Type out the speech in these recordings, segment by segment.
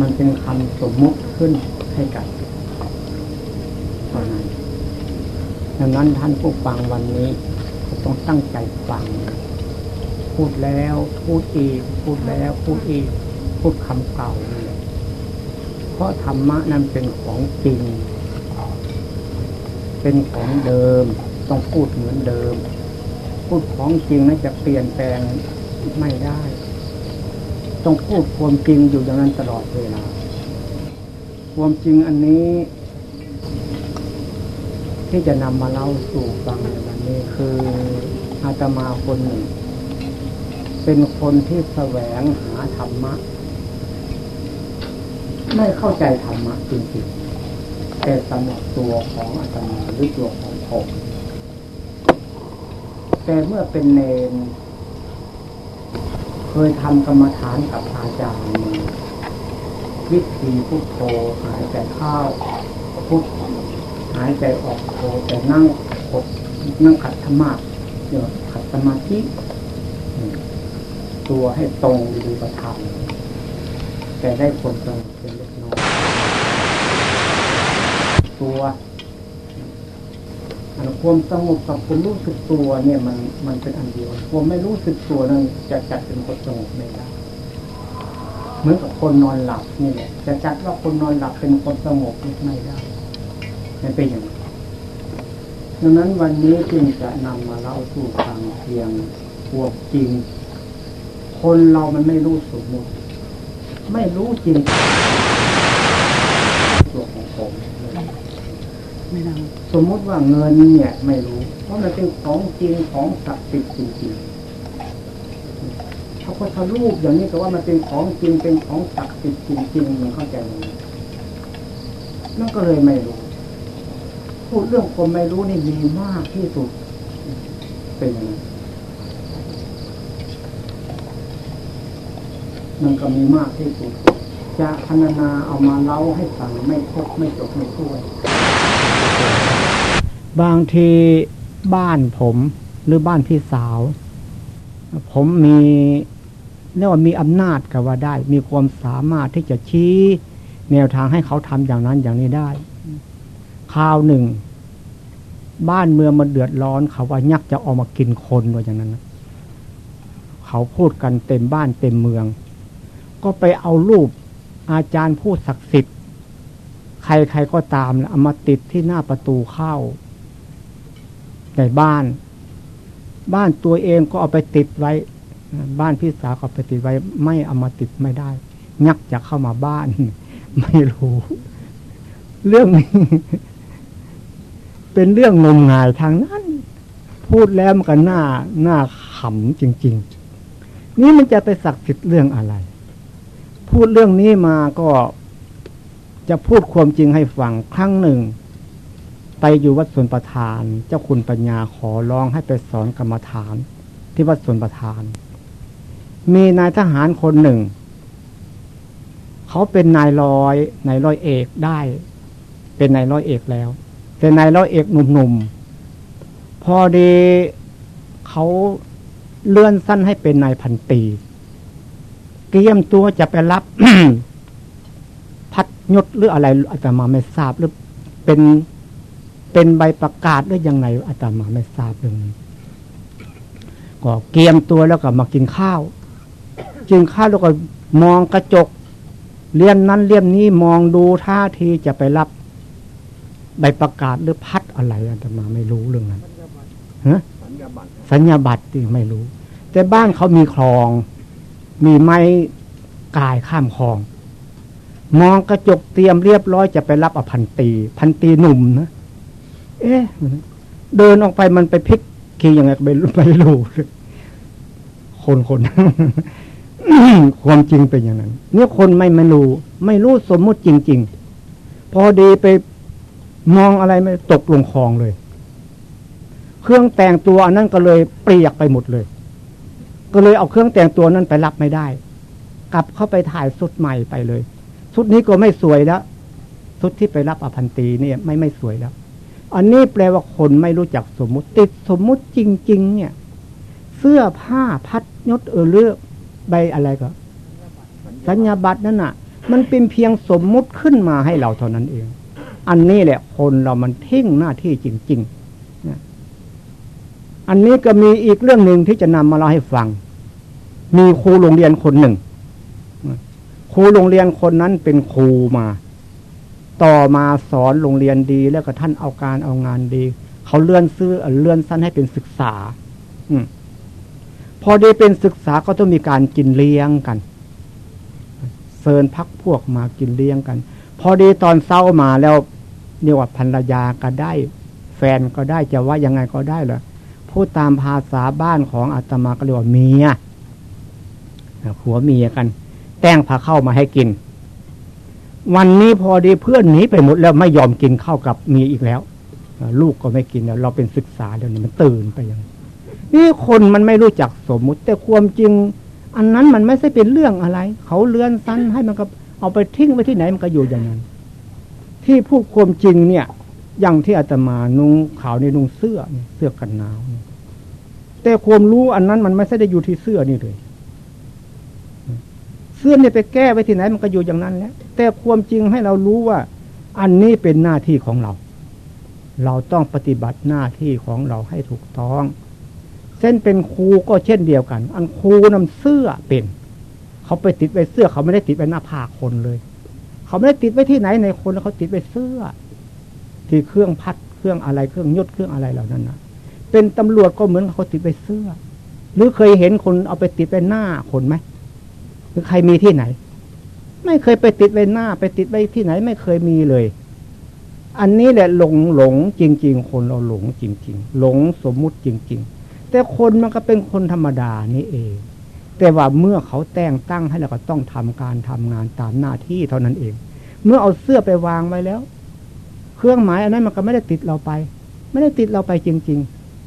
มันเป็นคำสมมุติขึ้นให้กันเท่านั้นดังนั้นท่านผู้ฟังวันนี้ก็ต้องตั้งใจฟัง พูดแล้วพูดอีก พูดแล้วพูดอีก พูดคำเก่าเลยเพราะธรรมะนั้นเป็นของจริง เป็นของเดิม ต้องพูดเหมือนเดิม พูดของจริงนั้นจะเปลี่ยนแปลงไม่ได้ ต้องพูดความจริงอยู่อย่างนั้นตลอดเวลา ความจริงอันนี้ ที่จะนำมาเล่าสู่ฟังในวันนี้คืออาตมาคนหนึ่ง เป็นคนที่แสวงหาธรรมะ ไม่เข้าใจธรรมะจริงๆแต่สำหรับตัวของอาตมาหรือตัวของผมแต่เมื่อเป็นเนน ยทำกรรมฐานกับอาจารย์วิธีพุทโธหายใจเข้าพุทหายใจออกโธแต่นั่งกดนั่งขัดธรรมะเดี๋ยวขัดสมาธิตัวให้ตรงดูประธรรมแต่ได้ผลสงเป็นเล็กน้อยตัว ความสงบกับความรู้สึกตัวเนี่ยมันมันเป็นอันเดียวความไม่รู้สึกตัวนั้นจะจัดเป็นคนสงบไม่ได้เหมือนกับคนนอนหลับนี่แหละจะจัดว่าคนนอนหลับเป็นคนสงบไม่ได้มันเป็นอย่างนั้นดังนั้นวันนี้จึงจะนำมาเล่าสู่ฟังเพียงพวกจริง คนเรามันไม่รู้สมมติไม่รู้จริงตัวของผม ไม่ได้สมมติว่าเงินเนี่ยไม่รู้เพราะมันเป็นของจริงของศักดิ์สิทธิ์จริงๆถ้าพอทะรูปอย่างนี้ก็ว่ามันเป็นของจริงเป็นของศักดิ์สิทธิ์จริงๆมันเข้าใจไหมนั่นก็เลยไม่รู้ พูดเรื่องคนไม่รู้นี่มีมากที่สุด เป็นยังไงมันก็มีมากที่สุดจะพรรณนาเอามาเล่าให้ฟังไม่ครบไม่จบไม่ถ้วน บางทีบ้านผมหรือบ้านพี่สาว ผมมีเรียกว่ามีอำนาจก็ว่าได้ มีความสามารถที่จะชี้แนวทางให้เขาทำอย่างนั้นอย่างนี้ได้คราวหนึ่ง บ้านเมืองมันเดือดร้อนเขาว่ายักษ์จะออกมากินคนว่าอย่างนั้นเขาพูดกันเต็มบ้านเต็มเมือง ก็ไปเอารูปอาจารย์พูดศักดิ์สิทธิ์ ใครๆก็ตามเอามาติดที่หน้าประตูเข้า ในบ้าน บ้านตัวเองก็เอาไปติดไว้ บ้านพี่สาวก็ไปติดไว้ ไม่เอามาติดไม่ได้ ยักจะเข้ามาบ้าน ไม่รู้ เรื่องนี้เป็นเรื่องงมงายทางนั้น พูดแล้วมันก็น่าน่าขำจริง ๆ นี่มันจะไปศักดิ์สิทธิ์เรื่องอะไร พูดเรื่องนี้มาก็จะพูดความจริงให้ฟังครั้งหนึ่ง ไปอยู่วัดสวนประธาน เจ้าคุณปัญญาขอร้องให้ไปสอนกรรมฐาน ที่วัดสวนประธาน มีนายทหารคนหนึ่ง เขาเป็นนายร้อยนายร้อยเอกได้ เป็นนายร้อยเอกแล้ว เป็นนายร้อยเอกหนุ่มๆพอดีเขาเลื่อนสั้นให้เป็นนายพันตีเตรียมตัวจะไปรับพัดยศหรืออะไรอาตมาไม่ทราบหรือเป็น เป็นใบประกาศหรือยังไงอาตมาไม่ทราบเรื่องนี้ก็เกียมตัวแล้วก็มากินข้าวกินข้าวแล้วก็มองกระจกเลี่ยมนั้นเลี่ยมนี้มองดูท่าทีจะไปรับ ใบประกาศหรือพัดอะไรอาตมาไม่รู้เรื่องนั้นฮะสัญญาบัตรที่ไม่รู้ แต่บ้านเขามีคลอง มีไม้กายข้ามคลอง มองกระจกเตรียมเรียบร้อยจะไปรับอพันตี พันตีหนุ่มนะ เอ๊ะเดินออกไปมันไปพลิกคียังไงไม่ไม่รู้คนคนความจริงเป็นอย่างนั้น เนี่ยคนไม่ไม่รู้ ไม่รู้สมมุติจริง ๆ พอดีไปมองอะไรไม่ตกลงคลองเลย เครื่องแต่งตัวอันนั้นก็เลยเปรียกไปหมดเลย ก็เลยเอาเครื่องแต่งตัวนั้นไปรับไม่ได้ กลับเข้าไปถ่ายสุดใหม่ไปเลย สุดนี้ก็ไม่สวยแล้วสุดที่ไปรับอภันตีเนี่ย ไม่ไม่สวยแล้ว อันนี้แปลว่าคนไม่รู้จักสมมุติ ติดสมมุติจริง ๆ เนี่ย เสื้อผ้าพัดยศเออเลือกใบอะไรก็ สัญญาบัตรนั่นน่ะ มันเป็นเพียงสมมุติขึ้นมาให้เราเท่านั้นเอง อันนี้แหละคนเรามันทิ้งหน้าที่จริงๆอันนี้ก็มีอีกเรื่องหนึ่งที่จะนำมาเล่าให้ฟัง มีครูโรงเรียนคนหนึ่งครูโรงเรียนคนนั้นเป็นครูมา ต่อมาสอนโรงเรียนดีแล้วก็ท่านเอาการเอางานดี เขาเลื่อนซื้อเลื่อนสั้นให้เป็นศึกษา อืพอได้เป็นศึกษาก็ต้องมีการกินเลี้ยงกันเซินพักพวกมากินเลี้ยงกัน พอดีตอนเศร้ามาแล้วเรียกว่าภรรยาก็ได้ แฟนก็ได้จะว่ายังไงก็ได้เลยพูดตามภาษาบ้านของอาตมาก็เรียกว่าเมียผัวเมียกัน แต่งพาเข้ามาให้กิน วันนี้พอดีเพื่อนหนีไปหมดแล้วไม่ยอมกินข้าวกับเมียอีกแล้ว ลูกก็ไม่กินแล้วเราเป็นศึกษาเดี๋ยวนี้มันตื่นไปยัง นี่คนมันไม่รู้จักสมมุติ แต่ความจริง อันนั้นมันไม่ใช่เป็นเรื่องอะไร เขาเลื่อนสั้นให้มันก็เอาไปทิ้งไปที่ไหนมันก็อยู่อย่างนั้น ที่พูดความจริงเนี่ยอย่างที่อาตมานุ่งขาวในนุ่งเสื้อเสื้อกันหนาวแต่ความรู้อันนั้นมันไม่ใช่ได้อยู่ที่เสื้อนี่เลย เสื้อเนี่ยไปแก้ไปที่ไหนมันก็อยู่อย่างนั้นแหล้วแต่ความจริงให้เรารู้ว่า อันนี้เป็นหน้าที่ของเรา เราต้องปฏิบัติหน้าที่ของเราให้ถูกต้อง เส้นเป็นครูก็เช่นเดียวกัน อันครูนำเสื้อเป็น เขาไปติดไว้เสื้อเขาไม่ได้ติดไว้หน้าผากคนเลย เขาไม่ได้ติดไว้ที่ไหนในคนเขาติดไว้เสื้อ ที่เครื่องพัดเครื่องอะไรเครื่องยศเครื่องอะไรเหล่านั้นนะเป็นตำรวจก็เหมือนเขาติดไว้เสื้อ หรือเคยเห็นคนเอาไปติดไว้หน้าคนไหม หรือใครมีที่ไหน ไม่เคยไปติดไว้หน้า ไปติดไว้ที่ไหน ไม่เคยมีเลย อันนี้แหละหลงหลงจริง ๆ คนเราหลงจริง ๆ หลงสมมุติจริง ๆ แต่คนมันก็เป็นคนธรรมดานี่เอง แต่ว่าเมื่อเขาแต่งตั้งให้เราก็ต้องทำการทำงานตามหน้าที่เท่านั้นเอง เมื่อเอาเสื้อไปวางไว้แล้ว เครื่องหมายอันนั้นมันก็ไม่ได้ติดเราไป ไม่ได้ติดเราไปจริง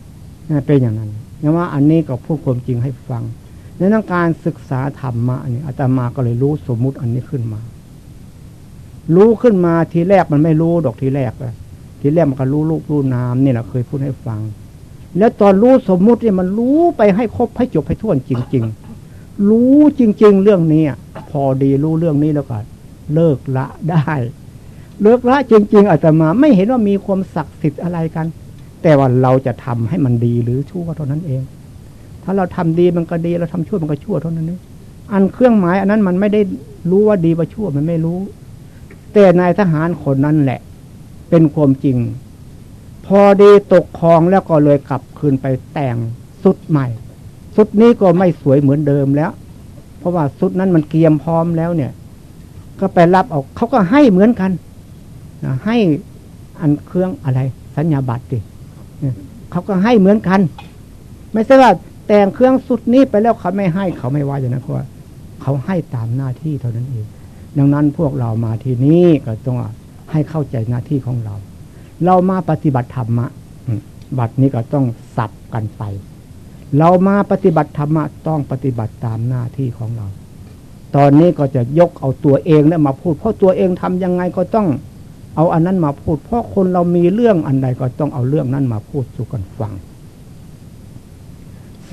ๆเป็นอย่างนั้นเนี่ยว่าอันนี้ก็พูดความจริงให้ฟัง ในทางการศึกษาธรรมะนี่อาตมาก็เลยรู้สมมุติอันนี้ขึ้นมา รู้ขึ้นมาทีแรกมันไม่รู้ดอกทีแรกเลยทีแรกมันก็รู้ลูกรู้น้ำนี่แหละเคยพูดให้ฟัง แล้วตอนรู้สมมุติเนี่ยมันรู้ไปให้ครบให้จบให้ท่วนจริง ๆ รู้จริง ๆ เรื่องนี้พอดีรู้เรื่องนี้แล้วก็เลิกละได้ เลิกละจริง ๆอาตมาไม่เห็นว่ามีความศักดิ์สิทธิ์อะไรกัน แต่ว่าเราจะทำให้มันดีหรือชั่วเท่านั้นเอง ถ้าเราทำดีมันก็ดี เราทำชั่วมันก็ชั่วเท่านั้นเองอันเครื่องหมาย อันนั้นมันไม่ได้รู้ว่าดีว่าชั่วมันไม่รู้ แต่นายทหารคนนั้นแหละ เป็นความจริง พอดีตกคลองแล้วก็เลยกลับคืนไปแต่งสุดใหม่ สุดนี้ก็ไม่สวยเหมือนเดิมแล้ว เพราะว่าสุดนั้นมันเกียมพร้อมแล้วเนี่ย ก็ไปรับเอาเขาก็ให้เหมือนกันนะให้อันเครื่องอะไร สัญญาบัตรดิเขาก็ให้เหมือนกัน ไม่ใช่ว่า แต่งเครื่องสุดนี้ไปแล้วเขาไม่ให้เขาไม่ว่าอย่างนั้นเพราะว่าเขาให้ตามหน้าที่เท่านั้นเอง ดังนั้นพวกเรามาที่นี่ก็ต้องให้เข้าใจหน้าที่ของเรา เรามาปฏิบัติธรรมะบัดนี้ก็ต้องสับกันไป เรามาปฏิบัติธรรมะต้องปฏิบัติตามหน้าที่ของเรา ตอนนี้ก็จะยกเอาตัวเองแล้วมาพูด เพราะตัวเองทำยังไงก็ต้องเอาอันนั้นมาพูด เพราะคนเรามีเรื่องอันใดก็ต้องเอาเรื่องนั้นมาพูดสู่กันฟัง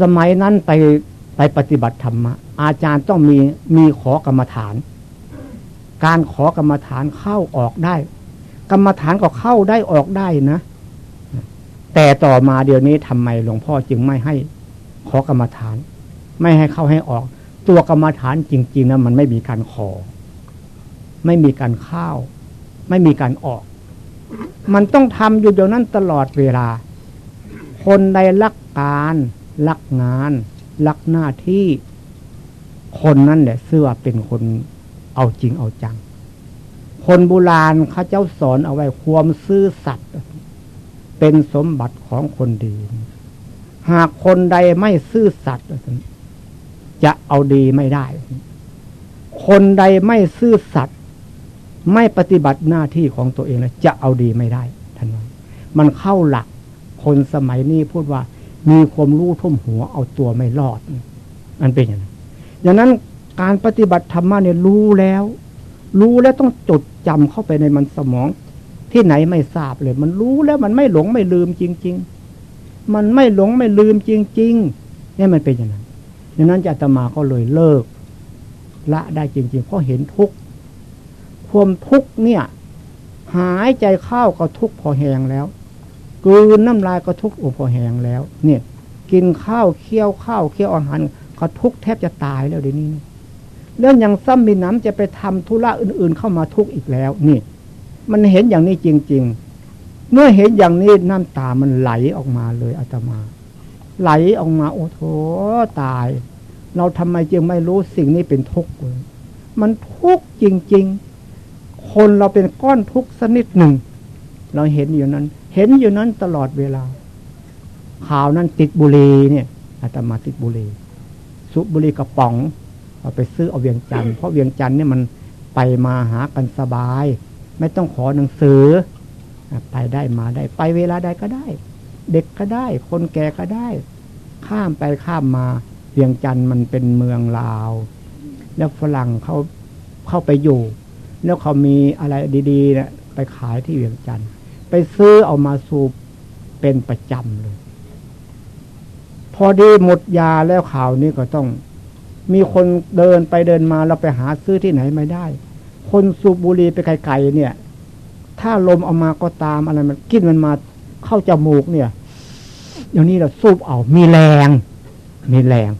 สมัยนั้นไปไปปฏิบัติธรรมะอาจารย์ต้องมีมีขอกรรมฐาน การขอกรรมฐานเข้าออกได้ กรรมฐานก็เข้าได้ออกได้นะ แต่ต่อมาเดี๋ยวนี้ทำไมหลวงพ่อจึงไม่ให้ขอกรรมฐาน ไม่ให้เข้าให้ออก ตัวกรรมฐานจริงๆนะมันไม่มีการขอ ไม่มีการเข้าไม่มีการออก มันต้องทำอยู่อย่างนั้นตลอดเวลา คนใดรักการ รักงาน รักหน้าที่คนนั้นแหละเสื้อเป็นคนเอาจริงเอาจัง คนโบราณเขาเจ้าสอนเอาไว้ความซื่อสัตย์เป็นสมบัติของคนดี หากคนใดไม่ซื่อสัตย์จะเอาดีไม่ได้ คนใดไม่ซื่อสัตย์ไม่ปฏิบัติหน้าที่ของตัวเองจะเอาดีไม่ได้ท่านว่ามันเข้าหลักคนสมัยนี้พูดว่า มีความรู้ท่วมหัวเอาตัวไม่รอดมันเป็นอย่างนั้นอย่างนั้นการปฏิบัติธรรมะเนี่ยรู้แล้ว รู้แล้วต้องจดจำเข้าไปในมันสมอง ที่ไหนไม่ทราบเลย มันรู้แล้วมันไม่หลงไม่ลืมจริง ๆ มันไม่หลงไม่ลืมจริงๆนี่มันเป็นอย่างนั้นดังนั้นจะตมาก็เลยเลิก ละได้จริง ๆ เพราะเห็นทุกความทุกข์เนี่ย หายใจเข้าก็ทุกข์พอแหงแล้ว กืนน้ำลายก็ทุกข์พอแหงแล้ว เนี่ย กินข้าวเคี้ยวข้าวเคี้ยวอาหารก็ทุกข์แทบจะตายแล้วเดี๋ยวนี้เรื่องย่างซ้ำมีน้ำจะไปทำธุระอื่น ๆ เข้ามาทุกข์อีกแล้ว นี่ มันเห็นอย่างนี้จริง ๆ เมื่อเห็นอย่างนี้น้ำตามันไหลออกมาเลยอาตมา ไหลออกมา โอ้โถตาย เราทำไมจึงไม่รู้สิ่งนี้เป็นทุกข์มันทุกข์จริง ๆ คนเราเป็นก้อนทุกข์สนิดหนึ่ง เราเห็นอยู่นั้น เห็นอยู่นั้นตลอดเวลา ข่าวนั้นติดบุรีเนี่ยอาตมาติดบุรีสุบุรีกระป๋องเอาไปซื้อเอาเวียงจันทร์เพราะเวียงจันทร์เนี่ยมันไปมาหากันสบาย ไม่ต้องขอหนังสือ ไปได้มาได้ ไปเวลาใดก็ได้ เด็กก็ได้ คนแก่ก็ได้ ข้ามไปข้ามมาเวียงจันทร์มันเป็นเมืองลาว แล้วฝรั่งเขาเข้าไปอยู่ แล้วเขามีอะไรดีๆเนี่ยไปขายที่เวียงจันทร์ ไปซื้อเอามาสูบเป็นประจำเลย พอดีหมดยาแล้วข่าวนี้ก็ต้อง มีคนเดินไปเดินมาเราไปหาซื้อที่ไหนไม่ได้ คนสูบบุหรี่ไปไกลๆเนี่ย ถ้าลมเอามาก็ตามอะไรมันกินมันมาเข้าจมูกเนี่ยอย่างนี้เราสูบเอา มีแรง มีแรง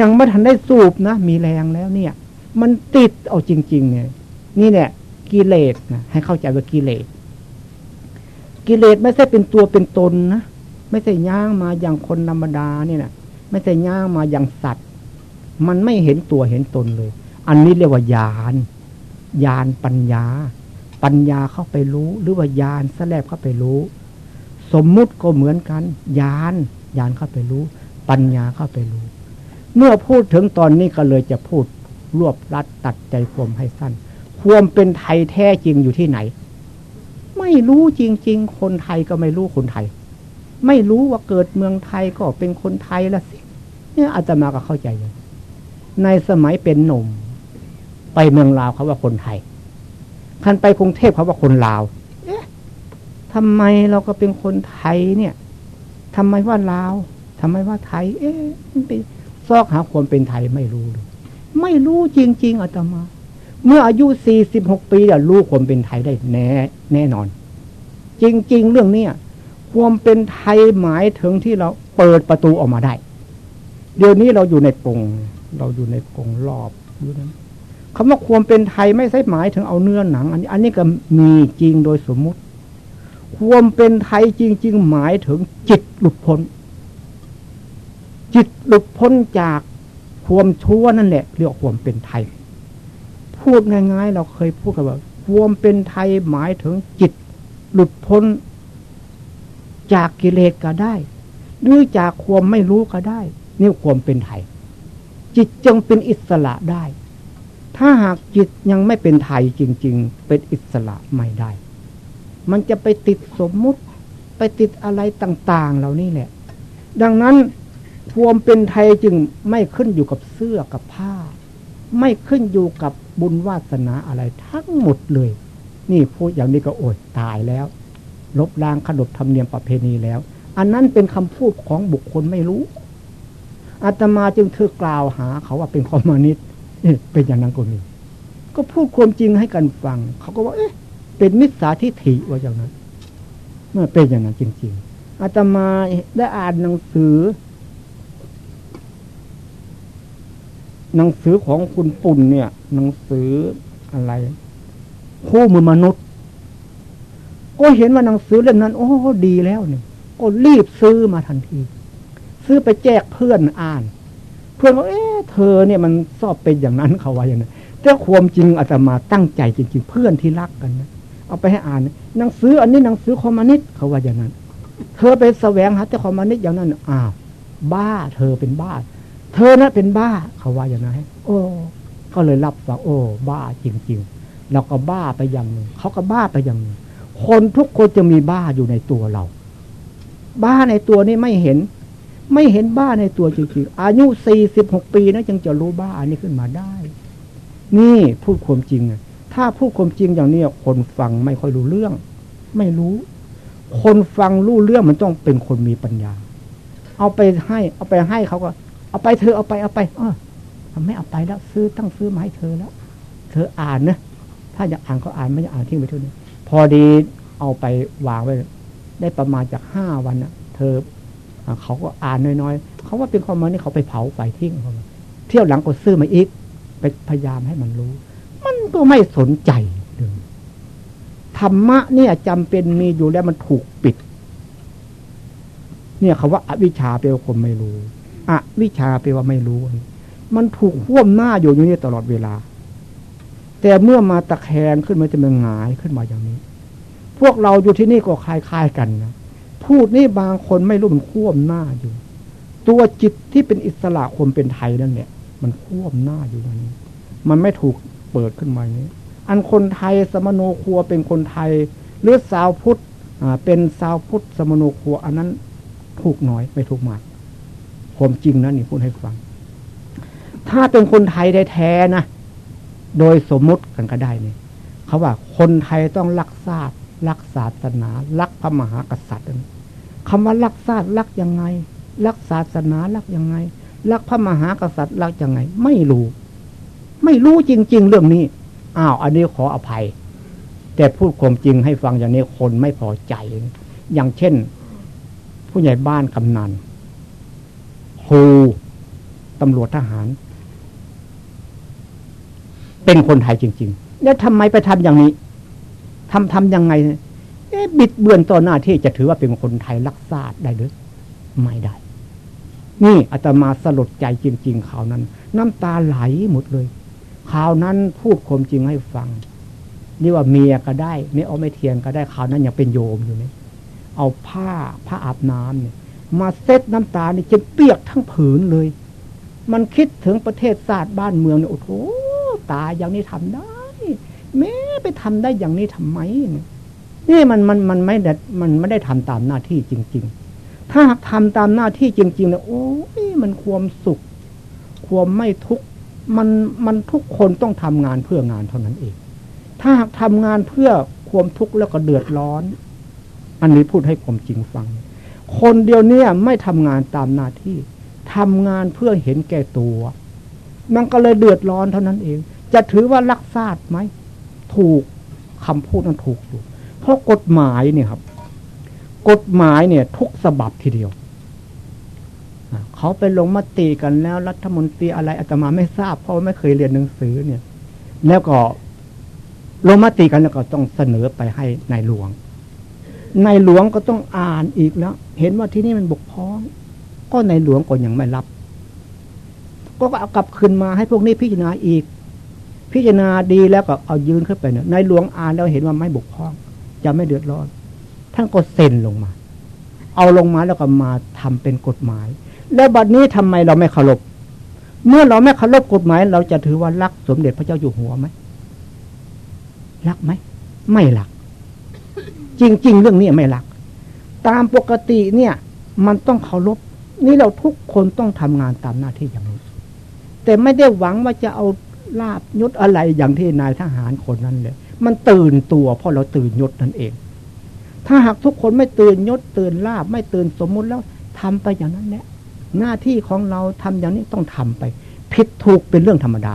ยังไม่ทันได้สูบนะ มีแรงแล้วเนี่ย มันติดเอาจริง ๆ เนี่ย นี่เนี่ยกิเลสนะให้เข้าใจว่ากิเลส กิเลสไม่ใช่เป็นตัวเป็นตนนะไม่ใช่ย่างมาอย่างคนธรรมดาเนี่ยนะไม่ใช่ย่างมาอย่างสัตว์ มันไม่เห็นตัวเห็นตนเลย อันนี้เรียกว่าญาณญาณปัญญา ปัญญาเข้าไปรู้ หรือว่าญาณแสลบเข้าไปรู้ สมมุติก็เหมือนกันญาณญาณเข้าไปรู้ ปัญญาเข้าไปรู้ เมื่อพูดถึงตอนนี้ก็เลยจะพูดรวบรัดตัดใจความให้สั้น ความเป็นไทยแท้จริงอยู่ที่ไหน ไม่รู้จริง ๆ คนไทยก็ไม่รู้คนไทย ไม่รู้ว่าเกิดเมืองไทยก็เป็นคนไทยละสิเนี่ยอาตมาก็เข้าใจอย่างในสมัยเป็นหนุ่ม ไปเมืองลาวเขาว่าคนไทยคันไปกรุงเทพเขาว่าคนลาวเอ๊ะทำไมเราก็เป็นคนไทยเนี่ยทำไมว่าลาวทำไมว่าไทย เอ๊ะไปซอกหาความเป็นไทยไม่รู้เลยไม่รู้จริง ๆอาตมา เมื่ออายุสี่สิบหกปีเดี๋ยวรู้ความเป็นไทยได้แน่แน่นอน จริง ๆ เรื่องเนี้ยความเป็นไทยหมายถึงที่เราเปิดประตูออกมาได้ เดี๋ยวนี้เราอยู่ในปง เราอยู่ในกรงรอบอยู่นั้นคำว่าความเป็นไทยไม่ใช่หมายถึงเอาเนื้อหนัง อันนี้อันนี้ก็มีจริงโดยสมมุติ ความเป็นไทยจริง ๆ หมายถึงจิตหลุดพ้น จิตหลุดพ้นจากความชั่วนั่นแหละเรียกความเป็นไทย พูดง่าย ๆ เราเคยพูดกันว่าความเป็นไทยหมายถึงจิต หลุดพ้น จากกิเลสก็ได้ด้วยจากความไม่รู้ก็ได้ นี่ความเป็นไทย จิตจึงเป็นอิสระได้ ถ้าหากจิตยังไม่เป็นไทยจริง ๆ เป็นอิสระไม่ได้ มันจะไปติดสมมุติ ไปติดอะไรต่าง ๆ เหล่านี้แหละ ดังนั้นความเป็นไทยจึงไม่ขึ้นอยู่กับเสื้อกับผ้า ไม่ขึ้นอยู่กับ บุญวาสนาอะไรทั้งหมดเลย นี่พูดอย่างนี้ก็โอดตายแล้ว ลบล้างขนบธรรมเนียมประเพณีแล้ว อันนั้นเป็นคำพูดของบุคคลไม่รู้อาตมาจึงเธอกล่าวหาเขาว่าเป็นคอมมิวนิสต์เป็นอย่างนั้นก็มีก็พูดความจริงให้กันฟัง เขาก็ว่า เอ๊ะ เป็นมิจฉาทิฏฐิว่าอย่างนั้นเมื่อเป็นอย่างนั้นจริง ๆอาตมาได้อ่านหนังสือ หนังสือของคุณปุ่นเนี่ย หนังสืออะไร คู่มือมนุษย์ ก็เห็นว่าหนังสือเล่มนั้น โอ้ดีแล้วเนี่ยก็รีบซื้อมาทันที ซื้อไปแจกเพื่อนอ่าน เพื่อนบอกเอ๊ะเธอเนี่ยมันสอบเป็นอย่างนั้นเขาว่าอย่างนั้นแต่ความจริงอาตมาตั้งใจจริง ๆ เพื่อนที่รักกันนะเอาไปให้อ่านหนังสืออันนี้หนังสือคอมมานิสเขาว่าอย่างนั้น เธอไปแสวงหาแต่คอมมานิสอย่างนั้นอ้าวบ้าเธอเป็นบ้า เธอนะเป็นบ้าเขาว่าอย่างนั้นโอ้ ก็เลยรับว่าโอ้ บ้าจริง ๆ เราก็บ้าไปอย่างหนึ่งเขาก็บ้าไปอย่างหนึ่งคนทุกคนจะมีบ้าอยู่ในตัวเรา บ้าในตัวนี้ไม่เห็น ไม่เห็นบ้าในตัวจริงๆ อายุสี่สิบหกปีนะจึงจะรู้บ้าอันนี้ขึ้นมาได้ นี่พูดความจริงถ้าพูดความจริงอย่างนี้คนฟังไม่ค่อยรู้เรื่อง ไม่รู้ คนฟังรู้เรื่องมันต้องเป็นคนมีปัญญา เอาไปให้ เอาไปให้เขาก็ เอาไปเธอเอาไปเอาไปเออไม่เอาไปแล้ว ซื้อตั้งซื้อมาให้เธอแล้ว เธออ่านนะถ้าอยากอ่านก็อ่านไม่อยากอ่านทิ้งไปทุกนี้พอดีเอาไปวางไว้ ได้ประมาณจากห้าวันนะเธอเขาก็อ่านน้อยๆเขาว่าเป็นความมันนี่เขาไปเผาไฟทิ้งเขาเที่ยวหลังก็ซื้อมาอีก ไปพยายามให้มันรู้ มันก็ไม่สนใจเลยธรรมะเนี่ยจำเป็นมีอยู่แล้วมันถูกปิด เนี่ยคาว่าอวิชชาเปลวคนไม่รู้ อวิชาเปลว่าไม่รู้ มันถูกห่วมหน้าอยู่อย่างนี้ตลอดเวลา แต่เมื่อมาตะแคงขึ้นมาจะมันหงายขึ้นมาอย่างนี้ พวกเราอยู่ที่นี่ก็คล้ายๆกันนะพูดนี่บางคนไม่รู้มันข่วมหน้าอยู่ ตัวจิตที่เป็นอิสระคนเป็นไทยนั่นแหละมันข่วมหน้าอยู่อย่างนี้ มันไม่ถูกเปิดขึ้นมาอย่างนี้ อันคนไทยสมโนครัวเป็นคนไทย หรือสาวพุทธเป็นสาวพุทธสมโนครัว อันนั้นถูกน้อยไม่ถูกมาก ความจริงนะนี่พูดให้ฟัง ถ้าเป็นคนไทยแท้ๆนะโดยสมมุติกันก็ได้เนี่ยเขาว่าคนไทยต้องรักษารักศาสนา รักพระมหากษัตริย์คำว่ารักษารักยังไง รักศาสนารักยังไง รักพระมหากษัตริย์รักยังไง ไม่รู้ ไม่รู้จริง ๆ เรื่องนี้อ้าวอันนี้ขออภัย แต่พูดความจริงให้ฟังอย่างนี้คนไม่พอใจ อย่างเช่น ผู้ใหญ่บ้านกำนัน ครูตำรวจทหาร เป็นคนไทยจริง ๆ แล้วทำไมไปทำอย่างนี้ทำทำยังไงเอ๊บิดเบือนต่อหน้าที่จะถือว่าเป็นคนไทยรักษาได้หรือไม่ได้ นี่อาตมาสลดใจจริง ๆข่าวนั้น น้ำตาไหลหมดเลยข่าวนั้นพูดความจริงให้ฟัง นี่ว่าเมียก็ได้ไม่เอาไม่เทียนก็ได้ข่าวนั้นยังเป็นโยมอยู่นี่เอาผ้าผ้าอาบน้ำเนี่ย มาเซ็ตน้ำตานี่จนเปียกทั้งผืนเลย มันคิดถึงประเทศศาสตร์บ้านเมืองเนี่ยโอ้โหตาอย่างนี้ทำได้แม้ไปทำได้อย่างนี้ทำไมเนี่ยนี่มันมันมันไม่ได้มันไม่ได้ทำตามหน้าที่จริง ๆ ถ้าหากทำตามหน้าที่จริงๆเนี่ยโอ้ยมันความสุข ความไม่ทุกข์มันมันทุกคนต้องทำงานเพื่องานเท่านั้นเอง ถ้าหากทำงานเพื่อความทุกข์แล้วก็เดือดร้อน อันนี้พูดให้ผมจริงฟัง คนเดียวเนี่ยไม่ทำงานตามหน้าที่ทำงานเพื่อเห็นแก่ตัว มันก็เลยเดือดร้อนเท่านั้นเอง จะถือว่ารักษาดไหม ถูกคำพูดนั้นถูกอยู่ เพราะกฎหมายเนี่ยครับ กฎหมายเนี่ย ทุกสบับทีเดียวเขาไปลงมติกันแล้ว รัฐมนตรีอะไรอาตมาไม่ทราบ เพราะไม่เคยเรียนหนังสือเนี่ย แล้วก็ลงมติกันแล้วก็ต้องเสนอไปให้ในายหลวง นายหลวงก็ต้องอ่านอีกแล้ว เห็นว่าที่นี่มันบกพร่อง ก็ในหลวงก็ยังไม่รับ ก็เอากลับคืนมาให้พวกนี้พิจารณาอีก พิจารณาดีแล้วก็เอายืนขึ้นไปเนี่ยนายหลวงอ่านแล้วเห็นว่าไม่บกพร่อง จะไม่เดือดร้อน ท่านก็เซ็นลงมา เอาลงมาแล้วก็มาทำเป็นกฎหมาย แล้วบัดนี้ทำไมเราไม่เคารพเมื่อเราไม่เคารพกฎหมาย เราจะถือว่ารักสมเด็จพระเจ้าอยู่หัวไหมรักไหม ไม่รัก จริง ๆ เรื่องนี้ไม่รัก ตามปกติเนี่ย มันต้องเคารพนี่เราทุกคนต้องทำงานตามหน้าที่อย่างนี้ แต่ไม่ได้หวังว่าจะเอาลาบยศอะไรอย่างที่นายทหารคนนั้นเลย มันตื่นตัวเพราะเราตื่นยศนั่นเอง ถ้าหากทุกคนไม่ตื่นยศตื่นลาบไม่ตื่นสมมุติแล้วทำไปอย่างนั้นแหละหน้าที่ของเราทำอย่างนี้ต้องทำไปผิดถูกเป็นเรื่องธรรมดา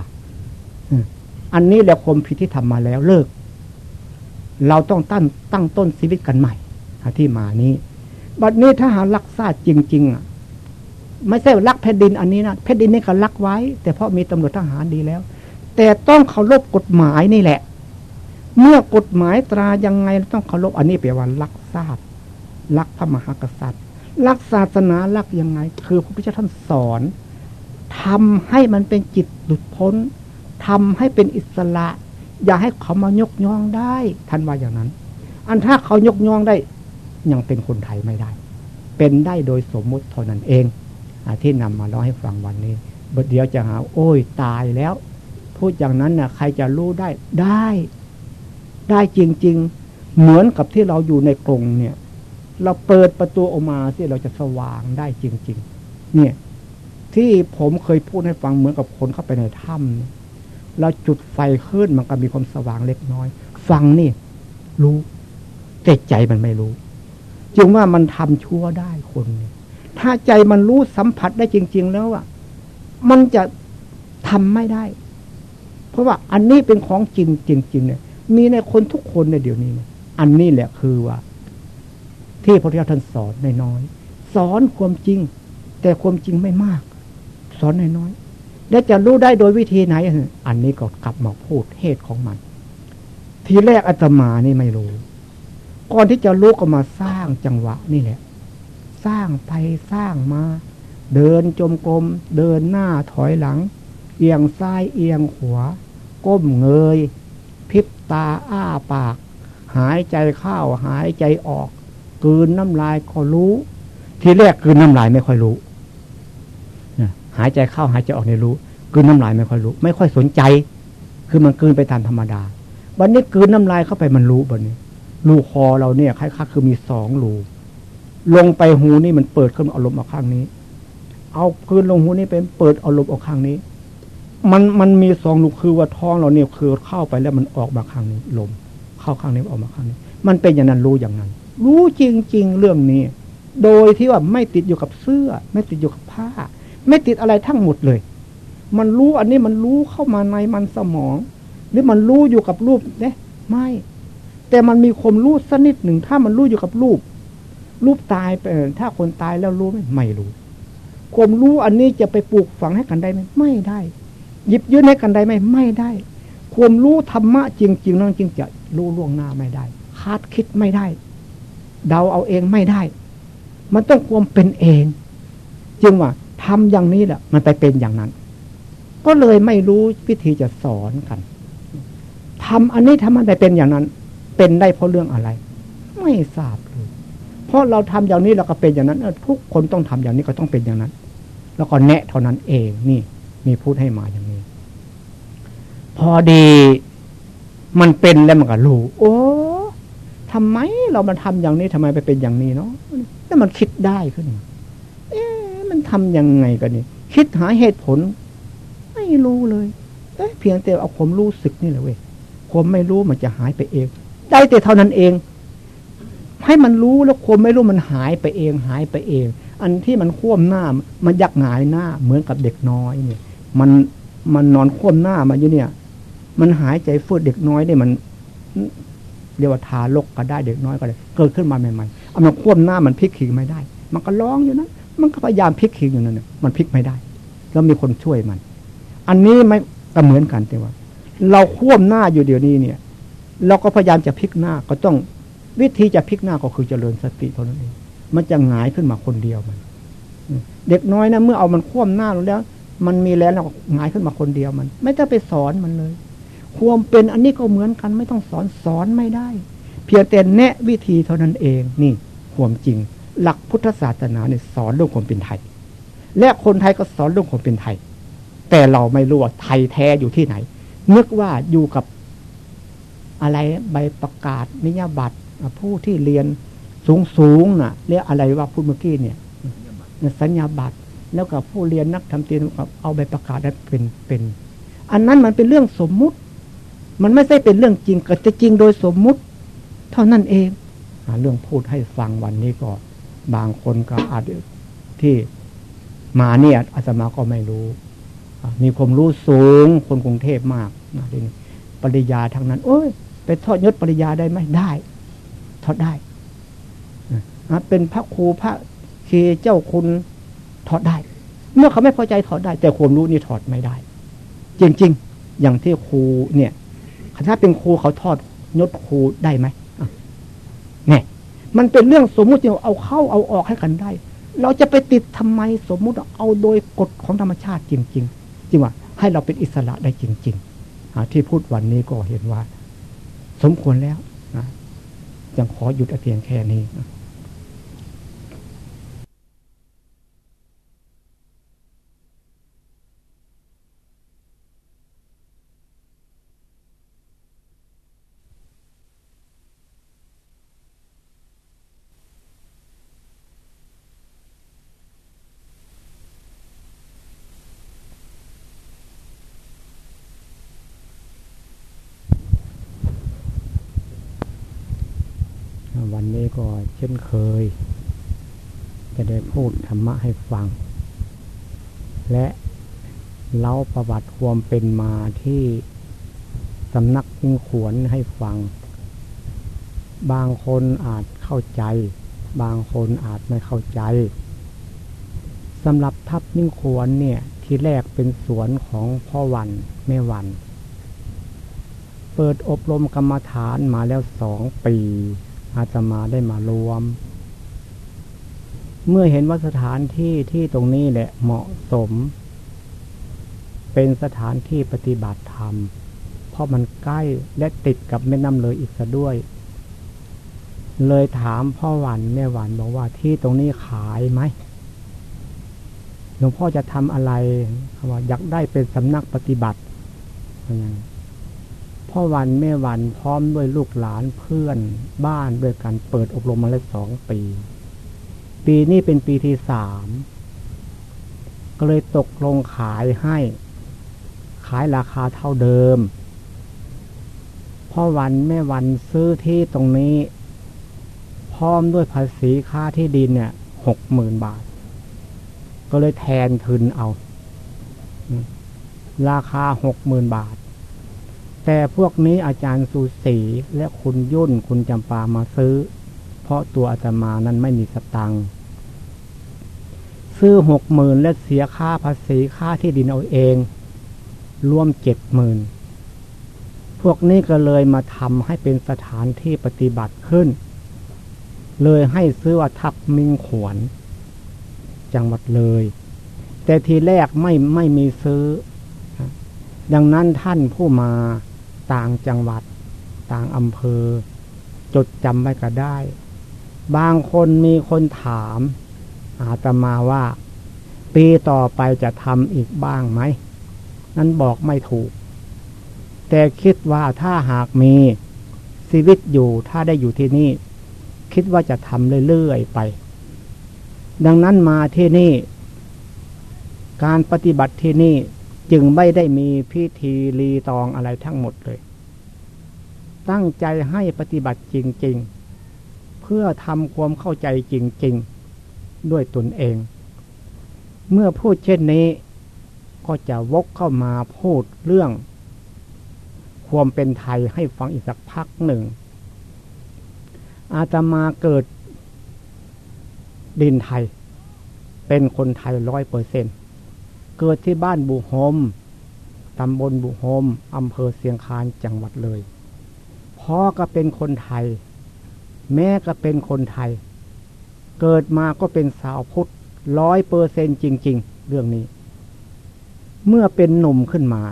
อันนี้แหละคมผิดที่ทำมาแล้วเลิก เราต้องตั้งตั้งต้นชีวิตกันใหม่ที่มานี้ บัดนี้ถ้าหารักษาจริงๆอะไม่ใช่รักแผ่นดินอันนี้นะแผ่นดินนี่ก็รักไว้ แต่เพราะมีตำรวจทหารดีแล้ว แต่ต้องเคารพกฎหมายนี่แหละ เมื่อกฎหมายตรายังไงต้องเคารพอันนี้แปลว่ารักทราบรักพระมหากษัตริย์ลักศาสนาลักยังไง คือพระพุทธเจ้าท่านสอนทำให้มันเป็นจิตหลุดพ้นทำให้เป็นอิสระ อย่าให้เขามายกย่องได้ท่านว่าอย่างนั้น อันถ้าเขายกย่องได้ ยังเป็นคนไทยไม่ได้ เป็นได้โดยสมมุติเท่านั้นเองอที่นำมาเล่าให้ฟังวันนี้เดี๋ยวจะหา โอ้ยตายแล้ว พูดอย่างนั้นน่ะ ใครจะรู้ได้ได้ ได้จริง ๆ เหมือนกับที่เราอยู่ในกรงเนี่ย เราเปิดประตูออกมาที่เราจะสว่างได้จริง ๆ เนี่ย ที่ผมเคยพูดให้ฟังเหมือนกับคนเข้าไปในถ้ำ เราจุดไฟขึ้นมันก็มีความสว่างเล็กน้อย ฟังนี่ รู้แต่ใจมันไม่รู้ จึงว่ามันทำชั่วได้คนถ้าใจมันรู้สัมผัสได้จริง ๆ แล้วอะ มันจะทำไม่ได้ เพราะว่าอันนี้เป็นของจริงจริงๆเนี่ย มีในคนทุกคนในเดี๋ยวนี้นะอันนี้แหละคือว่า ที่พระพุทธเจ้าท่านสอนน้อยๆสอนความจริง แต่ความจริงไม่มาก สอนน้อยๆ แล้วจะรู้ได้โดยวิธีไหน อันนี้ก็กลับมาพูดเหตุของมัน ทีแรกอาตมานี่ไม่รู้ ก่อนที่จะรู้ก็มาสร้างจังหวะนี่แหละ สร้างไปสร้างมา เดินจมกลม เดินหน้าถอยหลัง เอียงซ้ายเอียงขวาก้มเงยพิบตาอ้าปาก หายใจเข้าหายใจออก กืนน้ำลายก็รู้ ทีแรกกืนน้ำลายไม่ค่อยรู้ หายใจเข้าหายใจออกในรู้กืนน้ำลายไม่ค่อยรู้ ไม่ค่อยสนใจ คือมันกืนไปตามธรรมดา วันนี้กืนน้ำลายเข้าไปมันรู้บันนี้รูคอเราเนี่ยคล้ายๆคือมีสองรูลงไปหูนี่มันเปิดขึ้นอารมณ์ออกข้างนี้ เอาคืนลงหูนี่เป็นเปิดอารมณ์ออกข้างนี้ มันมันมีสองรูคือว่าท้องเราเนี่ยคือเข้าไปแล้วมันออกมาข้างนี้ ลม เข้าข้างนี้ออกมาข้างนี้ มันเป็นอย่างนั้นรู้อย่างนั้น รู้จริง ๆ เรื่องนี้ โดยที่ว่าไม่ติดอยู่กับเสื้อ ไม่ติดอยู่กับผ้า ไม่ติดอะไรทั้งหมดเลย มันรู้อันนี้มันรู้เข้ามาในมันสมอง หรือมันรู้อยู่กับรูปเนี่ยไม่ แต่มันมีความรู้สนิดหนึ่งถ้ามันรู้อยู่กับรูป รูปตายไปถ้าคนตายแล้วรู้ไหมไม่รู้ ความรู้อันนี้จะไปปลูกฝังให้กันได้ไหมไม่ได้ หยิบยื่นให้กันได้ไหมไม่ได้ ความรู้ธรรมะจริงๆนั่นจริงจะรู้ล่วงหน้าไม่ได้ คาดคิดไม่ได้ เดาเอาเองไม่ได้ มันต้องความเป็นเอง จึงว่า ทำอย่างนี้แหละมันไปเป็นอย่างนั้น ก็เลยไม่รู้วิธีจะสอนกันทำอันนี้ทำมันไปเป็นอย่างนั้น เป็นได้เพราะเรื่องอะไร ไม่ทราบเลยเพราะเราทำอย่างนี้เราก็เป็นอย่างนั้นทุกคนต้องทำอย่างนี้ก็ต้องเป็นอย่างนั้น แล้วก็แนะเท่านั้นเองนี่ มีพูดให้มาอย่างนี้ พอดีมันเป็นแล้วมันก็รู้โอ้ทำไมเรามาทำอย่างนี้ทำไมไปเป็นอย่างนี้เนาะแล้วมันคิดได้ขึ้นเอ๊ะ มันทํำยังไงกันนี่ คิดหาเหตุผล ไม่รู้เลยเอ๊ะเพียงแต่เอาผมรู้สึกนี่แหละเว้ยผมไม่รู้มันจะหายไปเอง ได้แต่เท่านั้นเอง ให้มันรู้แล้วความไม่รู้มันหายไปเอง หายไปเอง อันที่มันคว่ำหน้า มันยักหงายหน้า เหมือนกับเด็กน้อยเนี่ย มันมันนอนคว่ำหน้ามาอยู่เนี่ย มันหายใจฟืดเด็กน้อยเนี่ยมันเรียกว่าทารกก็ได้เด็กน้อยก็ได้เกิดขึ้นมาใหม่ๆเอามันคว่ำหน้ามันพลิกขิงไม่ได้ มันก็ร้องอยู่นั้น มันก็พยายามพลิกขิงอยู่นั่นมันพลิกไม่ได้ แล้วมีคนช่วยมัน อันนี้ไม่ก็เหมือนกันแต่ว่า เราคว่ำหน้าอยู่เดี๋ยวนี้เนี่ย เราก็พยายามจะพลิกหน้าก็ต้องวิธีจะพลิกหน้าก็คือเจริญสติเท่านั้นเองมันจะหงายขึ้นมาคนเดียวมัน เด็กน้อยนะเมื่อเอามันคว่ำหน้าลงแล้ว มันมีแล้วเราหงายขึ้นมาคนเดียวมัน ไม่ต้องไปสอนมันเลยความเป็นอันนี้ก็เหมือนกันไม่ต้องสอนสอนไม่ได้ เพียงแต่แนะวิธีเท่านั้นเองนี่ความจริง หลักพุทธศาสนาเนี่ยสอนเรื่องความเป็นไทย และคนไทยก็สอนเรื่องความเป็นไทย แต่เราไม่รู้ว่าไทยแท้อยู่ที่ไหนนึกว่าอยู่กับอะไรใบประกาศนิยบัตรผู้ที่เรียนสูงสูงน่ะเรียกอะไรว่าพูดเมื่อกี้เนี่ยสัญญาบัตรแล้วกับผู้เรียนนักทำเตียนเอาใบประกาศนั้นเป็นเป็น อันนั้นมันเป็นเรื่องสมมุติ มันไม่ใช่เป็นเรื่องจริงก็จะจริงโดยสมมุติ เท่านั้นเองเรื่องพูดให้ฟังวันนี้ก็ บางคนก็อาจที่มาเนี่ยอาตมาก็ไม่รู้มีความรู้สูงคนกรุงเทพมากนะทีนี้ปริยาทางนั้น โอ้ยไปทอดยศปริยาได้ไหมได้ถอดได้เป็นพระครูพระเคเจ้าคุณถอดได้ เมื่อเขาไม่พอใจถอดได้ แต่ความรู้นี่ถอดไม่ได้ จริง ๆ อย่างที่ครูเนี่ยถ้าเป็นครูเขาทอดยศครูได้ไหม มันเป็นเรื่องสมมุติที่เอาเข้าเอาออกให้กันได้ เราจะไปติดทำไมสมมุติเอาโดยกฎของธรรมชาติจริง ๆ จริงว่าให้เราเป็นอิสระได้จริงๆที่พูดวันนี้ก็เห็นว่า สมควรแล้วนะยังขอหยุดเพียงแค่นี้ วันนี้ก็เช่นเคย จะได้พูดธรรมะให้ฟัง และเล่าประวัติความเป็นมาที่สำนักยิงขวนให้ฟัง บางคนอาจเข้าใจ บางคนอาจไม่เข้าใจสำหรับทับนิ่งขวนเนี่ยที่แรกเป็นสวนของพ่อวันแม่วัน เปิดอบรมกรรมฐานมาแล้วสองปี อาตมาได้มารวม เมื่อเห็นว่าสถานที่ที่ตรงนี้แหละเหมาะสม เป็นสถานที่ปฏิบัติธรรม เพราะมันใกล้และติดกับแม่น้ำเลยอีกซะด้วย เลยถามพ่อวันแม่วันบอกว่าที่ตรงนี้ขายไหมหลวงพ่อจะทำอะไรคำว่าอยากได้เป็นสำนักปฏิบัติอย่าง พ่อวันแม่วันพร้อมด้วยลูกหลานเพื่อนบ้านด้วยกันเปิดอบรมมาแล้วสองปี ปีนี้เป็นปีที่สามก็เลยตกลงขายให้ ขายราคาเท่าเดิม พ่อวันแม่วันซื้อที่ตรงนี้ พร้อมด้วยภาษีค่าที่ดินเนี่ยหกหมื่นบาท ก็เลยแทนทุนเอา ราคาหกหมื่นบาท แต่พวกนี้อาจารย์สุสีและคุณยุ่นคุณจำปามาซื้อ เพราะตัวอาตมานั้นไม่มีสตังค์ซื้อหกหมื่นและเสียค่าภาษีค่าที่ดินเอาเอง รวมเจ็ดหมื่นพวกนี้ก็เลยมาทำให้เป็นสถานที่ปฏิบัติขึ้น เลยให้ซื้อว่าทับมิงขวน จังหวัดเลย แต่ทีแรกไม่ไม่มีซื้อ ดังนั้นท่านผู้มา ต่างจังหวัด ต่างอำเภอ จดจำไว้ก็ได้ บางคนมีคนถาม อาตมาว่า ปีต่อไปจะทำอีกบ้างไหม นั้นบอกไม่ถูก แต่คิดว่าถ้าหากมีชีวิตอยู่ถ้าได้อยู่ที่นี่ คิดว่าจะทำเรื่อยๆไป ดังนั้นมาที่นี่ การปฏิบัติที่นี่ จึงไม่ได้มีพิธีรีตองอะไรทั้งหมดเลย ตั้งใจให้ปฏิบัติจริง ๆ เพื่อทำความเข้าใจจริง ๆ ด้วยตนเอง เมื่อพูดเช่นนี้ก็จะวกเข้ามาพูดเรื่อง ความเป็นไทยให้ฟังอีกสักพักหนึ่ง อาตมาเกิดดินไทย เป็นคนไทยร้อยเปอร์เซ็นต์ เกิดที่บ้านบุโฮมตำบลบุโฮมอำเภอเสียงคานจังหวัดเลย พ่อก็เป็นคนไทย แม่ก็เป็นคนไทย เกิดมาก็เป็นสาวพุทธร้อยเปอร์เซนจริง ๆ เรื่องนี้ เมื่อเป็นหนุ่มขึ้นมา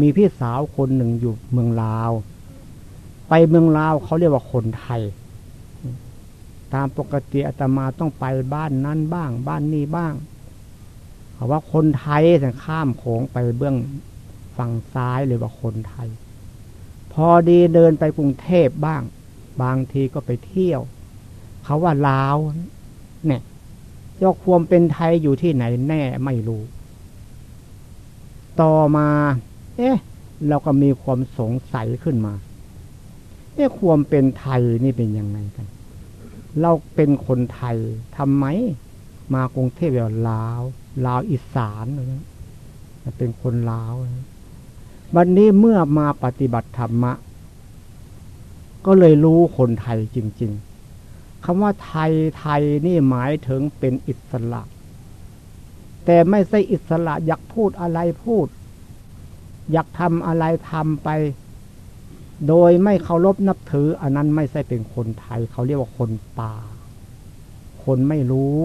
มีพี่สาวคนหนึ่งอยู่เมืองลาว ไปเมืองลาวเขาเรียกว่าคนไทย ตามปกติอาตมาต้องไปบ้านนั้นบ้าง บ้านนี้บ้าง เขาว่าคนไทยแต่ข้ามโขงไปเบื้องฝั่งซ้ายเลยว่าคนไทย พอดีเดินไปกรุงเทพบ้าง บางทีก็ไปเที่ยว เขาว่าลาวเนี่ยยกความเป็นไทยอยู่ที่ไหนแน่ไม่รู้ ต่อมา เอ๊ะ เราก็มีความสงสัยขึ้นมา เอ๊ะ ความเป็นไทยนี่เป็นยังไงกัน เราเป็นคนไทยทำไม มากรุงเทพแบบลาว ลาวอีสานเป็นคนลาว วันนี้เมื่อมาปฏิบัติธรรมะ ก็เลยรู้คนไทยจริง ๆคำว่าไทยไทยนี่หมายถึงเป็นอิสระ แต่ไม่ใช่อิสระอยากพูดอะไรพูด อยากทำอะไรทำไป โดยไม่เคารพนับถือ อันนั้นไม่ใช่เป็นคนไทย เขาเรียกว่าคนป่า คนไม่รู้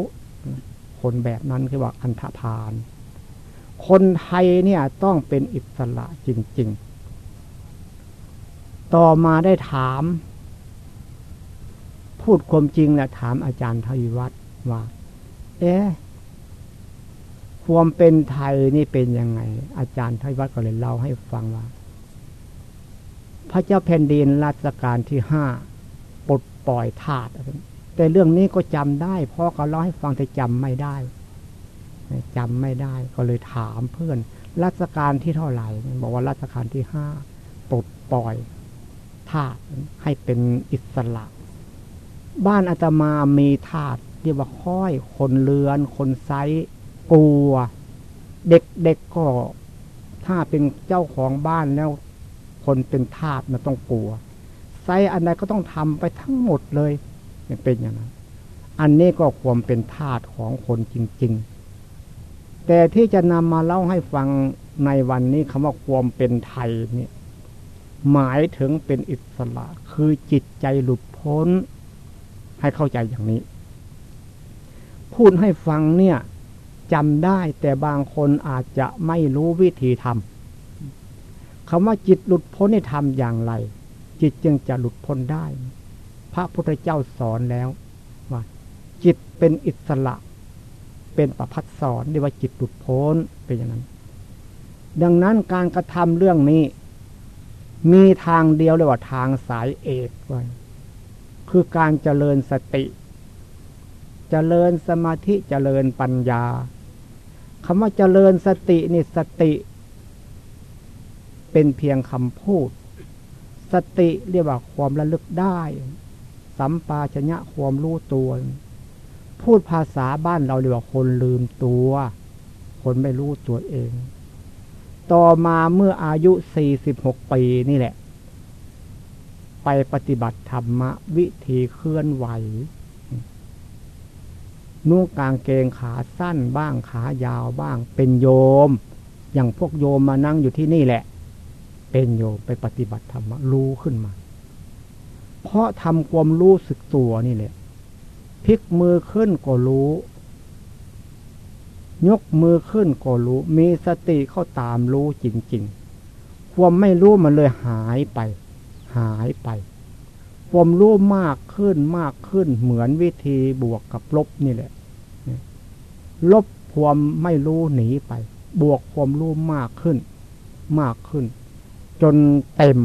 คนแบบนั้นคือว่าอันธพาล คนไทยเนี่ยต้องเป็นอิสระจริง ๆ ต่อมาได้ถาม พูดความจริงแหละถามอาจารย์ทวิวัฒน์ว่า เอ๊ะความเป็นไทยนี่เป็นยังไง อาจารย์ทวิวัฒน์ก็เลยเล่าให้ฟังว่า พระเจ้าแผ่นดินรัชกาลที่ห้าปลดปล่อยทาส แต่เรื่องนี้ก็จำได้พ่อเขาเล่าให้ฟังแต่จำไม่ได้จำไม่ได้ก็เลยถามเพื่อนรัชกาลที่เท่าไหร่ บอกว่ารัชกาลที่ห้าปลดปล่อยทาสให้เป็นอิสระ บ้านอาตมามีทาสเรียกว่าค่อยคนเลือน คนไซกลัว เด็กๆกก็ถ้าเป็นเจ้าของบ้านแล้ว คนเป็นทาสมันต้องกลัว ไซอันใดก็ต้องทำไปทั้งหมดเลย เป็นอย่างนั้น อันนี้ก็ความเป็นทาสของคนจริง ๆ แต่ที่จะนำมาเล่าให้ฟังในวันนี้คำว่าความเป็นไทยเนี่ยหมายถึงเป็นอิสระ คือจิตใจหลุดพ้น ให้เข้าใจอย่างนี้ พูดให้ฟังเนี่ยจำได้แต่บางคนอาจจะไม่รู้วิธีทำคำว่าจิตหลุดพ้นนี่ทำอย่างไร จิตจึงจะหลุดพ้นได้ พระพุทธเจ้าสอนแล้วว่าจิตเป็นอิสระ เป็นประพัดสอนเรียกว่าจิตหลุดพ้นเป็นอย่างนั้น ดังนั้นการกระทำเรื่องนี้ มีทางเดียวเรียกว่าทางสายเอกไว้คือการเจริญสติ เจริญสมาธิเจริญปัญญาคำว่าเจริญสตินี่สติ เป็นเพียงคำพูด สติเรียกว่าความระลึกได้ สัมปาชญะความรู้ตัว พูดภาษาบ้านเราเรียกว่าคนลืมตัว คนไม่รู้ตัวเอง ต่อมาเมื่ออายุสี่สิบหกปีนี่แหละ ไปปฏิบัติธรรมวิธีเคลื่อนไหวนุ่งกางเกงขาสั้นบ้างขายาวบ้าง เป็นโยม อย่างพวกโยมมานั่งอยู่ที่นี่แหละ เป็นโยมไปปฏิบัติธรรมรู้ขึ้นมา เพราะทำความรู้สึกตัวนี่แหละพลิกมือขึ้นก็รู้ ยกมือขึ้นก็รู้ มีสติเข้าตามรู้จริงๆ ความไม่รู้มันเลยหายไป หายไป ความรู้มากขึ้นมากขึ้น เหมือนวิธีบวกกับลบนี่แหละ ลบความไม่รู้หนีไป บวกความรู้มากขึ้น มากขึ้น จนเต็ม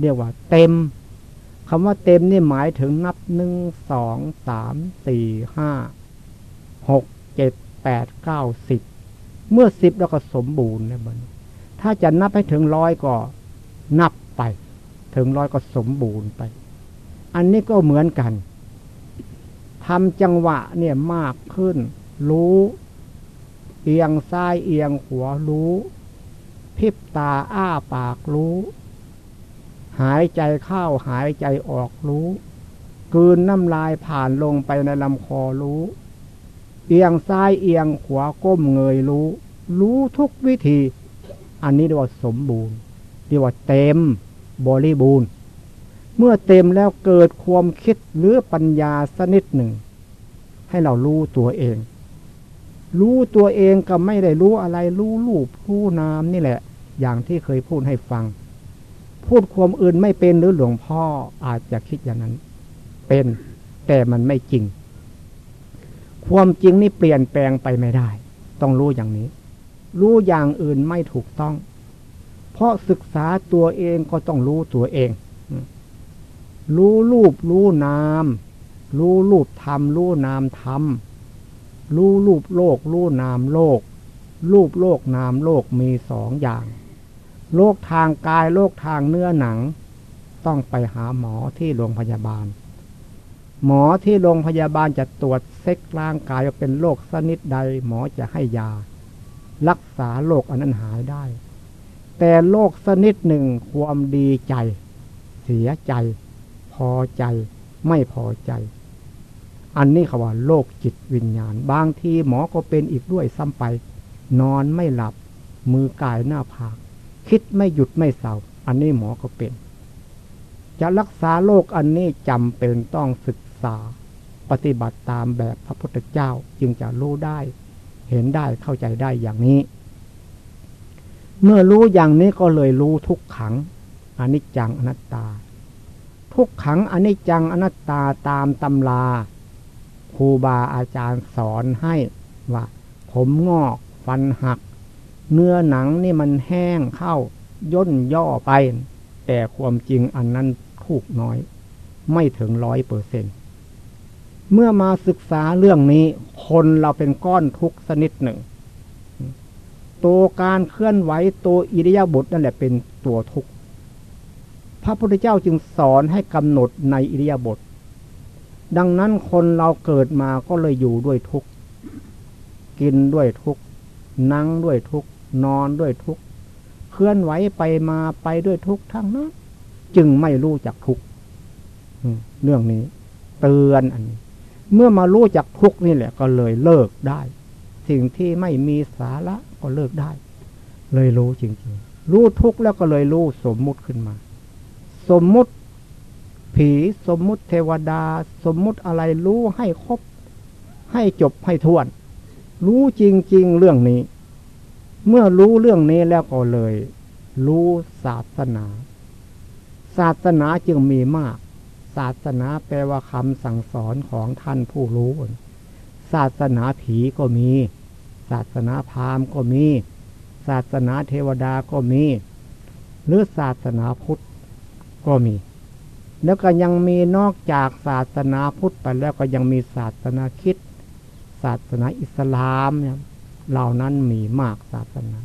เรียกว่า เต็ม คำว่าเต็มนี่หมายถึงนับหนึ่งสองสามสี่ห้าหกเจ็ดแปดเก้าสิบเมื่อสิบแล้วก็สมบูรณ์นะมันถ้าจะนับให้ถึงร้อยก็นับไป ถึงร้อยก็สมบูรณ์ไป อันนี้ก็เหมือนกันทำจังหวะเนี่ยมากขึ้น รู้ เอียงซ้ายเอียงขวารู้ พิบตาอ้าปากรู้ หายใจเข้าหายใจออกรู้กืนน้ำลายผ่านลงไปในลำคอรู้ เอียงซ้ายเอียงขวาก้มเงยรู้ รู้ทุกวิธี อันนี้เรียกว่าสมบูรณ์เรียกว่าเต็มบริบูรณ์ เมื่อเต็มแล้วเกิดความคิดหรือปัญญาสนิดหนึ่ง ให้เรารู้ตัวเอง รู้ตัวเองก็ไม่ได้รู้อะไร รู้รูปรู้นามนี่แหละ อย่างที่เคยพูดให้ฟัง พูดความอื่นไม่เป็นหรือหลวงพ่ออาจจะคิดอย่างนั้น เป็น แต่มันไม่จริง ความจริงนี่เปลี่ยนแปลงไปไม่ได้ ต้องรู้อย่างนี้ รู้อย่างอื่นไม่ถูกต้อง เพราะศึกษาตัวเองก็ต้องรู้ตัวเอง รู้รูปรู้นาม รู้รูปธรรมรู้นามธรรมรู้รูปโลก รู้นามโลก รูปโลกนามโลกมีสองอย่าง โลกทางกายโลกทางเนื้อหนัง ต้องไปหาหมอที่โรงพยาบาล หมอที่โรงพยาบาลจะตรวจเซ็กร่างกายว่าเป็นโรคชนิดใด หมอจะให้ยา รักษาโรคอันนั้นหายได้ แต่โรคชนิดหนึ่งความดีใจ เสียใจ พอใจ ไม่พอใจ อันนี้เขาว่าโรคจิตวิญญาณ บางทีหมอก็เป็นอีกด้วยซ้ำไป นอนไม่หลับ มือกายหน้าผาก คิดไม่หยุดไม่เศร้าอันนี้หมอก็เป็น จะรักษาโรคอันนี้จำเป็นต้องศึกษา ปฏิบัติตามแบบพระพุทธเจ้าจึงจะรู้ได้ เห็นได้เข้าใจได้อย่างนี้ เมื่อรู้อย่างนี้ก็เลยรู้ทุกขังอนิจจังอนัตตา ทุกขังอนิจจังอนัตตาตามตำราครูบาอาจารย์สอนให้ว่า ผมงอก ฟันหัก เนื้อหนังนี่มันแห้งเข้าย่นย่อไป แต่ความจริงอันนั้นถูกน้อย ไม่ถึงร้อยเปอร์เซ็นเมื่อมาศึกษาเรื่องนี้ คนเราเป็นก้อนทุกชนิดหนึ่ง ตัวการเคลื่อนไหวตัวอิริยาบถนั่นแหละเป็นตัวทุกพระพุทธเจ้าจึงสอนให้กำหนดในอิริยาบถดังนั้นคนเราเกิดมาก็เลยอยู่ด้วยทุกกินด้วยทุกนั่งด้วยทุก นอนด้วยทุกข์เคลื่อนไหวไปมาไปด้วยทุกทั้งนั้น จึงไม่รู้จักทุกเรื่องนี้ เตือนอันนี้ เมื่อมารู้จักทุกนี่แหละ ก็เลยเลิกได้ สิ่งที่ไม่มีสาระก็เลิกได้ เลยรู้จริงๆ รู้ทุกแล้วก็เลยรู้สมมุติขึ้นมา สมมุติผีสมมุติเทวดา สมมุติอะไรรู้ให้ครบ ให้จบให้ทวน รู้จริง ๆ เรื่องนี้ เมื่อรู้เรื่องนี้แล้วก็เลย รู้ศาสนา ศาสนาจึงมีมาก ศาสนาแปลว่าคำสั่งสอนของท่านผู้รู้ ศาสนาผีก็มี ศาสนาพราหมณ์ก็มี ศาสนาเทวดาก็มี หรือศาสนาพุทธก็มี แล้วก็ยังมีนอกจากศาสนาพุทธไปแล้วก็ยังมีศาสนาคิด ศาสนาอิสลามเนี่ย เหล่านั้นมีมากศาสนา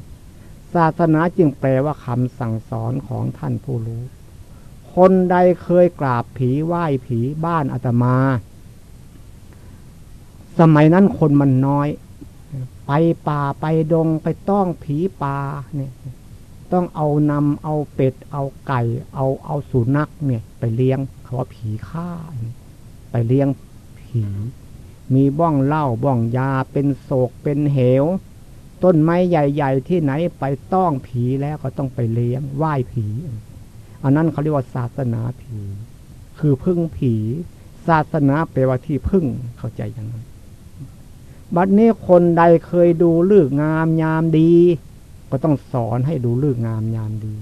ศาสนาจึงแปลว่าคำสั่งสอนของท่านผู้รู้ คนใดเคยกราบผีไหว้ผีบ้านอาตมา สมัยนั้นคนมันน้อย ไปป่าไปดงไปต้องผีป่าเนี่ยต้องเอานำเอาเป็ด เอาไก่ เอาเอาสุนัขเนี่ย ไปเลี้ยงเขาว่าผีฆ่า ไปเลี้ยงผี มีบ้องเหล้าบ้องยาเป็นโศกเป็นเหว ต้นไม้ใหญ่ ๆ ที่ไหนไปต้องผีแล้วก็ต้องไปเลี้ยงไหว้ผี อันนั้นเขาเรียกว่าศาสนาผี คือพึ่งผี ศาสนาแปลว่าที่พึ่งเข้าใจอย่างนั้นบัดนี้คนใดเคยดูลืกงามยามดี ก็ต้องสอนให้ดูลืกงามยามดี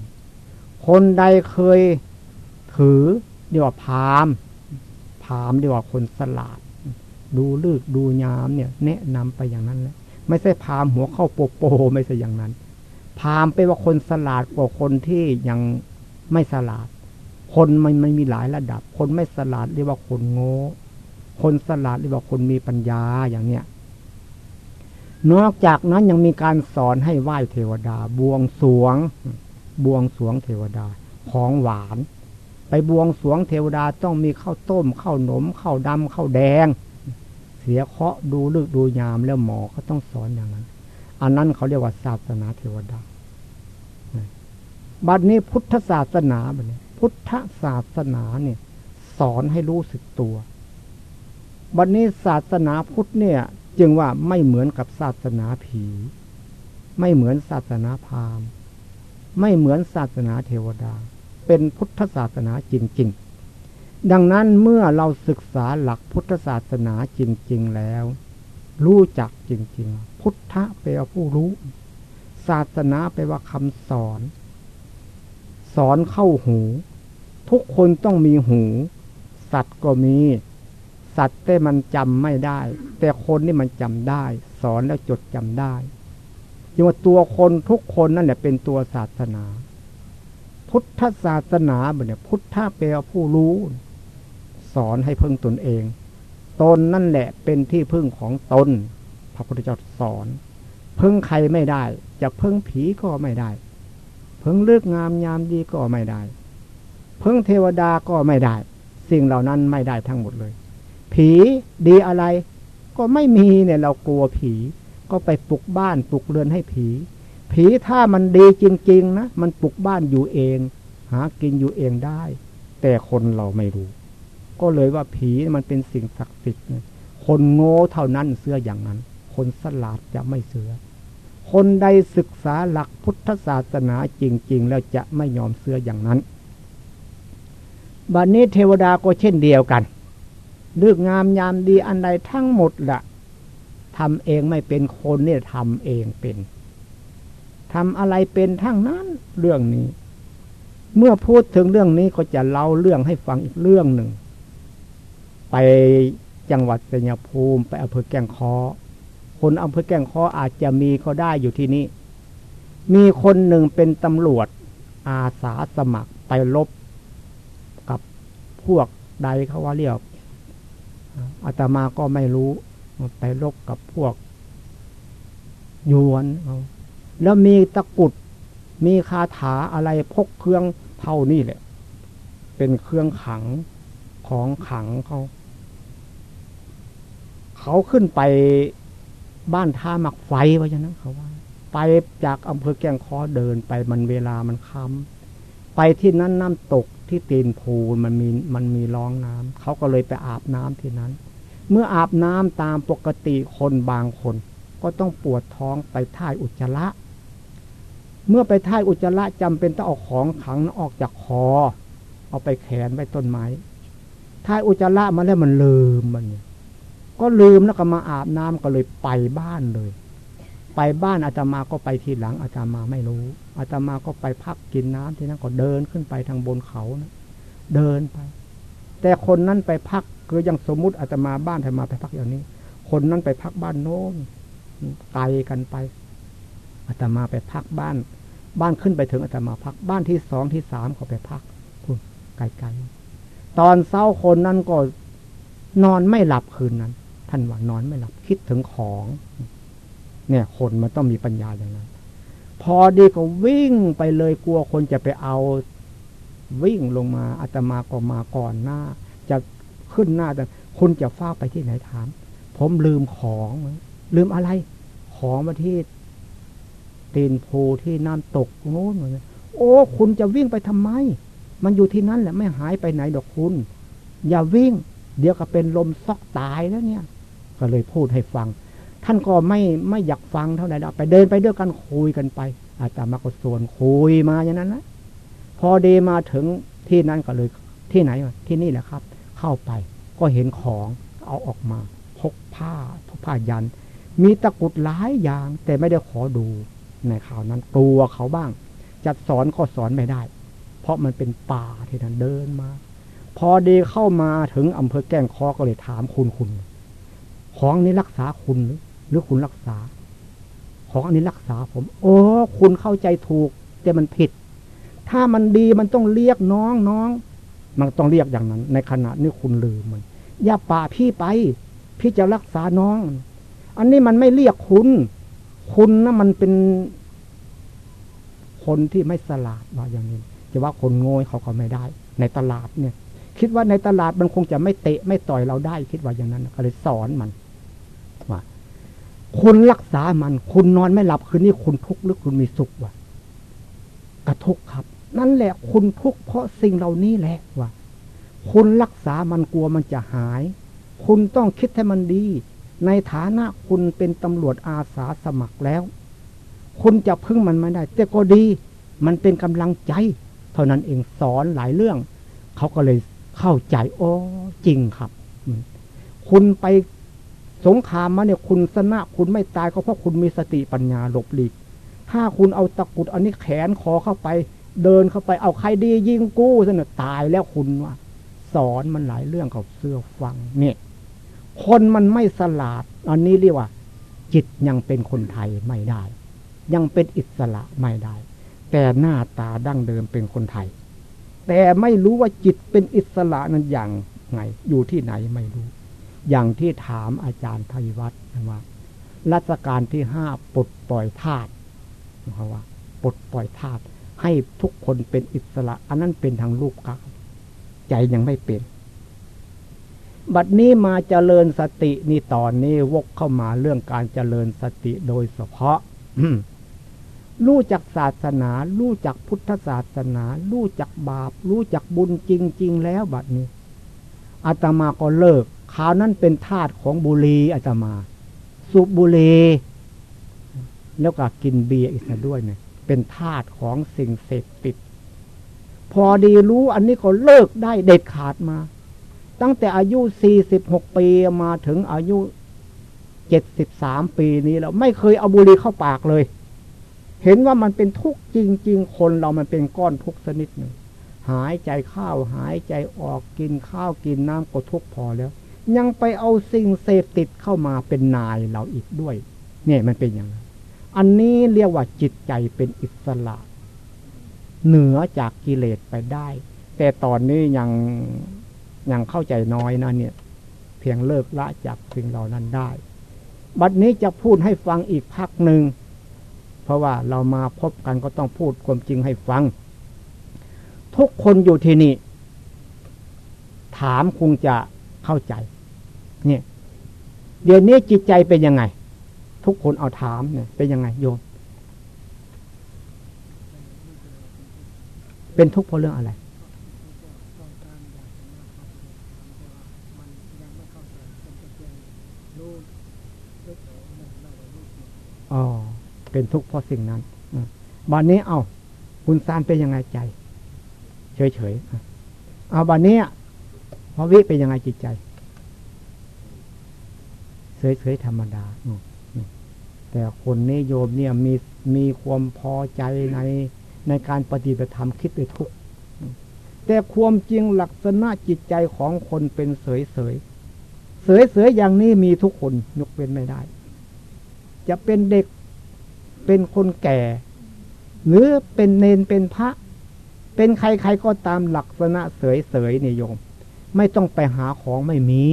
คนใดเคยถือเรียกว่าพามพามเรียกว่าคนสลาด ดูลือกดูยามเนี่ย แนะนำไปอย่างนั้นแหละไม่ใช่พามหัวเข้าโปโปไม่ใช่อย่างนั้น พามไปว่าคนสลาดกว่าคนที่ยังไม่สลาด คนมันไม่มีหลายระดับ คนไม่สลาดเรียกว่าคนโง่ คนสลาดเรียกว่าคนมีปัญญาอย่างเนี้ยนอกจากนั้นยังมีการสอนให้ไหว้เทวดา บวงสวง บวงสวงเทวดาของหวาน ไปบวงสวงเทวดาต้องมีข้าวต้มข้าวหนมข้าวดำข้าวแดง เสียเคาะดูลึกดูยามแล้วหมอเขาต้องสอนอย่างนั้น อันนั้นเขาเรียกว่าศาสนาเทวดาบัดนี้พุทธศาสนาบัดนี้ พุทธศาสนาเนี่ย สอนให้รู้สึกตัว บัดนี้ศาสนาพุทธเนี่ย จึงว่าไม่เหมือนกับศาสนาผี ไม่เหมือนศาสนาพราหมณ์ ไม่เหมือนศาสนาเทวดา เป็นพุทธศาสนาจริงๆ ดังนั้นเมื่อเราศึกษาหลักพุทธศาสนาจริง ๆ แล้ว รู้จักจริง ๆ พุทธะแปลว่าผู้รู้ ศาสนาแปลว่าคำสอน สอนเข้าหู ทุกคนต้องมีหู สัตว์ก็มี สัตว์แต่มันจำไม่ได้ แต่คนนี่มันจำได้ สอนแล้วจดจำได้จึงว่าตัวคนทุกคนนั่นแหละเป็นตัวศาสนา พุทธศาสนาเนี่ยพุทธะแปลผู้รู้ สอนให้พึ่งตนเอง ตนนั่นแหละเป็นที่พึ่งของตน พระพุทธเจ้าสอน พึ่งใครไม่ได้ จะพึ่งผีก็ไม่ได้ พึ่งเลือกงามยามดีก็ไม่ได้ พึ่งเทวดาก็ไม่ได้ สิ่งเหล่านั้นไม่ได้ทั้งหมดเลย ผีดีอะไร ก็ไม่มีเนี่ยเรากลัวผี ก็ไปปลุกบ้านปลุกเรือนให้ผี ผีถ้ามันดีจริง ๆ นะ มันปลุกบ้านอยู่เอง หากินอยู่เองได้ แต่คนเราไม่รู้ ก็เลยว่าผีมันเป็นสิ่งศักดิ์สิทธิ์คนโง่เท่านั้นเสื้ออย่างนั้น คนสลาดจะไม่เสือ คนใดศึกษาหลักพุทธศาสนาจริง ๆ แล้วจะไม่ยอมเสื้ออย่างนั้น บัดนนี้เทวดาก็เช่นเดียวกันเลือกงามยามดีอันใดทั้งหมดละทำเองไม่เป็นคนเนี่ยทำเองเป็นทำอะไรเป็นทั้งนั้นเรื่องนี้ เมื่อพูดถึงเรื่องนี้ก็จะเล่าเรื่องให้ฟังอีกเรื่องหนึ่ง ไปจังหวัดสัญภูมิ ไปอำเภอแก่งคอคนอำเภอแก่งคออาจจะมีก็ได้อยู่ที่นี่ มีคนหนึ่งเป็นตำรวจอาสาสมัครไปลบกับพวกใดเขาว่าเรียกอาตมาก็ไม่รู้ ไปลบกับพวกยวนแล้วมีตะกุด มีคาถาอะไรพกเครื่องเท่านี้แหละ เป็นเครื่องขังของขังเขา เขาขึ้นไปบ้านท่าหมักไฟว่าอย่างนั้นเขาว่า ไปจากอำเภอแก้งคอเดินไปมันเวลามันค้ำไปที่นั้นน้ำตกที่ตีนภูมันมีมันมีรองน้ำเขาก็เลยไปอาบน้ำที่นั้น เมื่ออาบน้ำตามปกติคนบางคน ก็ต้องปวดท้องไปท่ายอุจจาระ เมื่อไปท่ายอุจจาระจำเป็นต้องเอาของขังออกจากคอ เอาไปแขนไปต้นไม้ท่ายอุจจาระมาแล้วมันลืมมัน ก็ลืมแล้วก็มาอาบน้ำก็เลยไปบ้านเลย ไปบ้านอาตมาก็ไปทีหลังอาตมาไม่รู้ อาตมาก็ไปพักกินน้ำที่นั่นก็เดินขึ้นไปทางบนเขานะเดินไป แต่คนนั้นไปพักคือยังสมมุติอาตมาบ้านอาตมาไปพักอย่างนี้ คนนั้นไปพักบ้านโน้นไกลกันไปอาตมาไปพักบ้าน บ้านขึ้นไปถึงอาตมาพักบ้านที่สองที่สามเขาไปพักคุณไกลๆตอนเช้าคนนั้นก็นอนไม่หลับคืนนั้น ท่านว่านอนไม่หลับคิดถึงของ เนี่ย คนมันต้องมีปัญญาอย่างนั้น พอดีก็วิ่งไปเลยกลัวคนจะไปเอา วิ่งลงมาอาตมาก็มาก่อนหน้า จะขึ้นหน้าแต่คุณจะฟ้าไปที่ไหนถาม ผมลืมของ ลืมอะไร ของมาที่ตีนโพที่น้ำตกโน้นโอ้ คุณจะวิ่งไปทำไม มันอยู่ที่นั่นแหละไม่หายไปไหนดอกคุณ อย่าวิ่ง เดี๋ยวก็เป็นลมซอกตายแล้วเนี่ย ก็เลยพูดให้ฟัง ท่านก็ไม่ไม่อยากฟังเท่าไหร่ไปเดินไปด้วยกันคุยกันไป อาจารย์มาก็ส่วนคุยมาอย่างนั้นนะพอเดมาถึงที่นั้นก็เลยที่ไหนที่นี่แหละครับ เข้าไปก็เห็นของเอาออกมาพกผ้าพกผ้ายัน มีตะกุดหลายอย่าง แต่ไม่ได้ขอดูในข่าวนั้นกลัวเขาบ้าง จัดสอนก็สอนไม่ได้ เพราะมันเป็นป่าที่นั้นเดินมา พอเดเข้ามาถึงอำเภอแก้งคอก็เลยถามคุณคุณ ของนี้รักษาคุณหรือคุณรักษา ของอันนี้รักษาผม โอ้คุณเข้าใจถูก แต่มันผิด ถ้ามันดีมันต้องเรียกน้องน้อง มันต้องเรียกอย่างนั้น ในขณะนี้คุณลืมมัน อย่าป่าพี่ไป พี่จะรักษาน้อง อันนี้มันไม่เรียกคุณ คุณนะมันเป็น คนที่ไม่สลาดว่าอย่างนี้จะว่าคนโง่เขาเขาไม่ได้ ในตลาดเนี่ย คิดว่าในตลาดมันคงจะไม่เตะไม่ต่อยเราได้ คิดว่าอย่างนั้นก็เลยสอนมัน คุณรักษามัน คุณนอนไม่หลับคืนนี้คุณทุกข์หรือคุณมีสุขวะกระทุกครับ นั่นแหละคุณทุกข์เพราะสิ่งเหล่านี้แหละวะคุณรักษามันกลัวมันจะหาย คุณต้องคิดให้มันดี ในฐานะคุณเป็นตำรวจอาสาสมัครแล้ว คุณจะพึ่งมันไม่ได้ แต่ก็ดี มันเป็นกำลังใจ เท่านั้นเองสอนหลายเรื่อง เขาก็เลยเข้าใจโอ้จริงครับ คุณไป สงครามมาเนี่ยคุณสนะคุณไม่ตายก็เพราะคุณมีสติปัญญาหลบหลีก ถ้าคุณเอาตะกุดอันนี้แขนคอเข้าไป เดินเข้าไปเอาใครดียิงกู้สนตายแล้วคุณว่าสอนมันหลายเรื่องเขาเสื้อฟังเนี่ยคนมันไม่สลาด อันนี้เรียกว่า จิตยังเป็นคนไทยไม่ได้ ยังเป็นอิสระไม่ได้ แต่หน้าตาดั้งเดิมเป็นคนไทย แต่ไม่รู้ว่าจิตเป็นอิสระนั้นอย่างไง อยู่ที่ไหนไม่รู้ อย่างที่ถามอาจารย์ทยวัฒน์ว่ารัชการที่ห้าปลดปล่อยธาตุเขาว่าปลดปล่อยธาตุให้ทุกคนเป็นอิสระ อันนั้นเป็นทางรูปกายใจยังไม่เป็น บัดนี้มาเจริญสตินี่ตอนนี้วกเข้ามาเรื่องการเจริญสติโดยเฉพาะรู้จักศาสนา รู้จักพุทธศาสนา รู้จักบาป รู้จักบุญจริง ๆ แล้วบัดนี้อาตมาก็เลิก ขาวนั้นเป็นธาตุของบุรีอาตมาสุบุรีแล้วก็กินเบียร์อีกด้วยเนี่ยเป็นธาตุของสิ่งเสพติด พอดีรู้อันนี้ก็เลิกได้เด็ดขาดมา ตั้งแต่อายุสี่สิบหกปีมาถึงอายุเจ็ดสิบสามปีนี้แล้วไม่เคยเอาบุหรี่เข้าปากเลย เห็นว่ามันเป็นทุกข์จริง ๆ คนเรามันเป็นก้อนทุกข์ชนิดหนึ่งหายใจเข้าหายใจออกกินข้าวกินน้ำก็ทุกข์พอแล้ว ยังไปเอาสิ่งเสพติดเข้ามาเป็นนายเราอีกด้วย เนี่ยมันเป็นอย่างนั้นอันนี้เรียกว่าจิตใจเป็นอิสระ เหนือจากกิเลสไปได้ แต่ตอนนี้ยังยังเข้าใจน้อยนะเนี่ย เพียงเลิกละจากสิ่งเหล่านั้นได้ บัดนี้จะพูดให้ฟังอีกพักหนึ่ง เพราะว่าเรามาพบกันก็ต้องพูดความจริงให้ฟัง ทุกคนอยู่ที่นี่ ถามคงจะเข้าใจ เนี่ย เดี๋ยวนี้จิตใจเป็นยังไง ทุกคนเอาถามเนี่ยเป็นยังไงโยม เป็นทุกข์เพราะเรื่องอะไรอ๋อเป็นทุกข์เพราะสิ่งนั้นบันนี้เอาคุณซานเป็นยังไงใจ เฉยๆเอาบันนี้พอวิเป็นยังไงจิตใจ เฉยๆธรรมดาแต่คนนิยมเนี่ยมีมีความพอใจในในการปฏิบัติธรรมคิดด้วยทุกแต่ความจริงลักษณะจิตใจของคนเป็นเสยเสยเสยเสยอย่างนี้มีทุกคนยกเว้นไม่ได้ จะเป็นเด็กเป็นคนแก่ หรือเป็นเนนเป็นพระ เป็นใครๆก็ตามลักษณะเสยเสยนิยม ไม่ต้องไปหาของไม่มี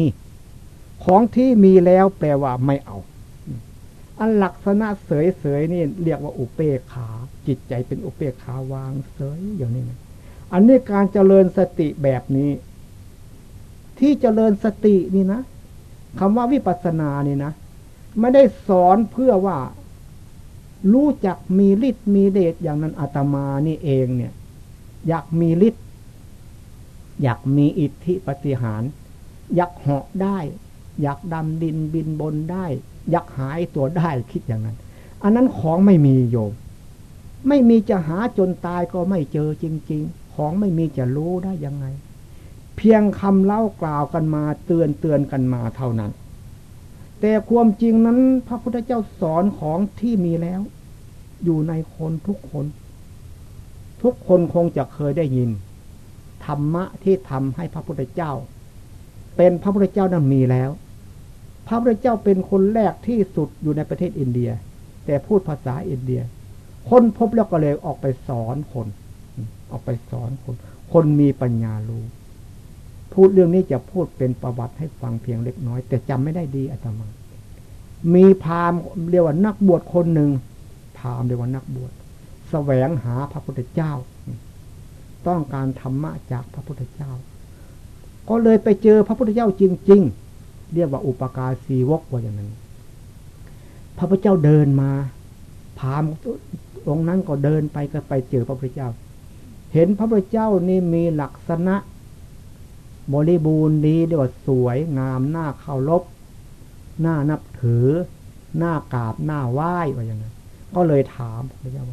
ของที่มีแล้วแปลว่าไม่เอา อันลักษณะเสยเสยนี่เรียกว่าอุเปกขา จิตใจเป็นอุเปกขาวางเสยอย่างนี้นะอันนี้การเจริญสติแบบนี้ ที่เจริญสตินี่นะคำว่าวิปัสสนานี่นะไม่ได้สอนเพื่อว่า รู้จักมีฤทธิ์มีเดชอย่างนั้นอาตมานี่เองเนี่ย อยากมีฤทธิ์อยากมีอิทธิปฏิหาร อยากเหาะได้ อยากดำดินบินบนได้ อยากหายตัวได้คิดอย่างนั้น อันนั้นของไม่มีโยม ไม่มีจะหาจนตายก็ไม่เจอจริง ๆ ของไม่มีจะรู้ได้ยังไง เพียงคำเล่ากล่าวกันมาเตือนเตือนกันมาเท่านั้น แต่ความจริงนั้นพระพุทธเจ้าสอนของที่มีแล้ว อยู่ในคนทุกคน ทุกคนคงจะเคยได้ยิน ธรรมะที่ทำให้พระพุทธเจ้าเป็นพระพุทธเจ้านั้นมีแล้ว พระพุทธเจ้าเป็นคนแรกที่สุดอยู่ในประเทศอินเดีย แต่พูดภาษาอินเดีย คนพบแล้วก็เลยออกไปสอนคน ออกไปสอนคน คนมีปัญญารู้ พูดเรื่องนี้จะพูดเป็นประวัติให้ฟังเพียงเล็กน้อย แต่จำไม่ได้ดีอาตมา มีพราหมณ์เรียกว่านักบวชคนหนึ่งพราหมณ์เรียกว่านักบวชแสวงหาพระพุทธเจ้า ต้องการธรรมะจากพระพุทธเจ้า ก็เลยไปเจอพระพุทธเจ้าจริง ๆ เรียกว่าอุปการสีวกว่าอย่างนั้น พระพุทธเจ้าเดินมาพามองค์นั้นก็เดินไปก็ไปเจอพระพุทธเจ้า เห็นพระพุทธเจ้านี่มีลักษณะ บริบูรณ์ดีเรียกว่าสวยงามหน้าเคารพหน้านับถือ หน้ากราบหน้าไหว้ว่าอย่างนั้น ก็เลยถามพระพุทธเจ้า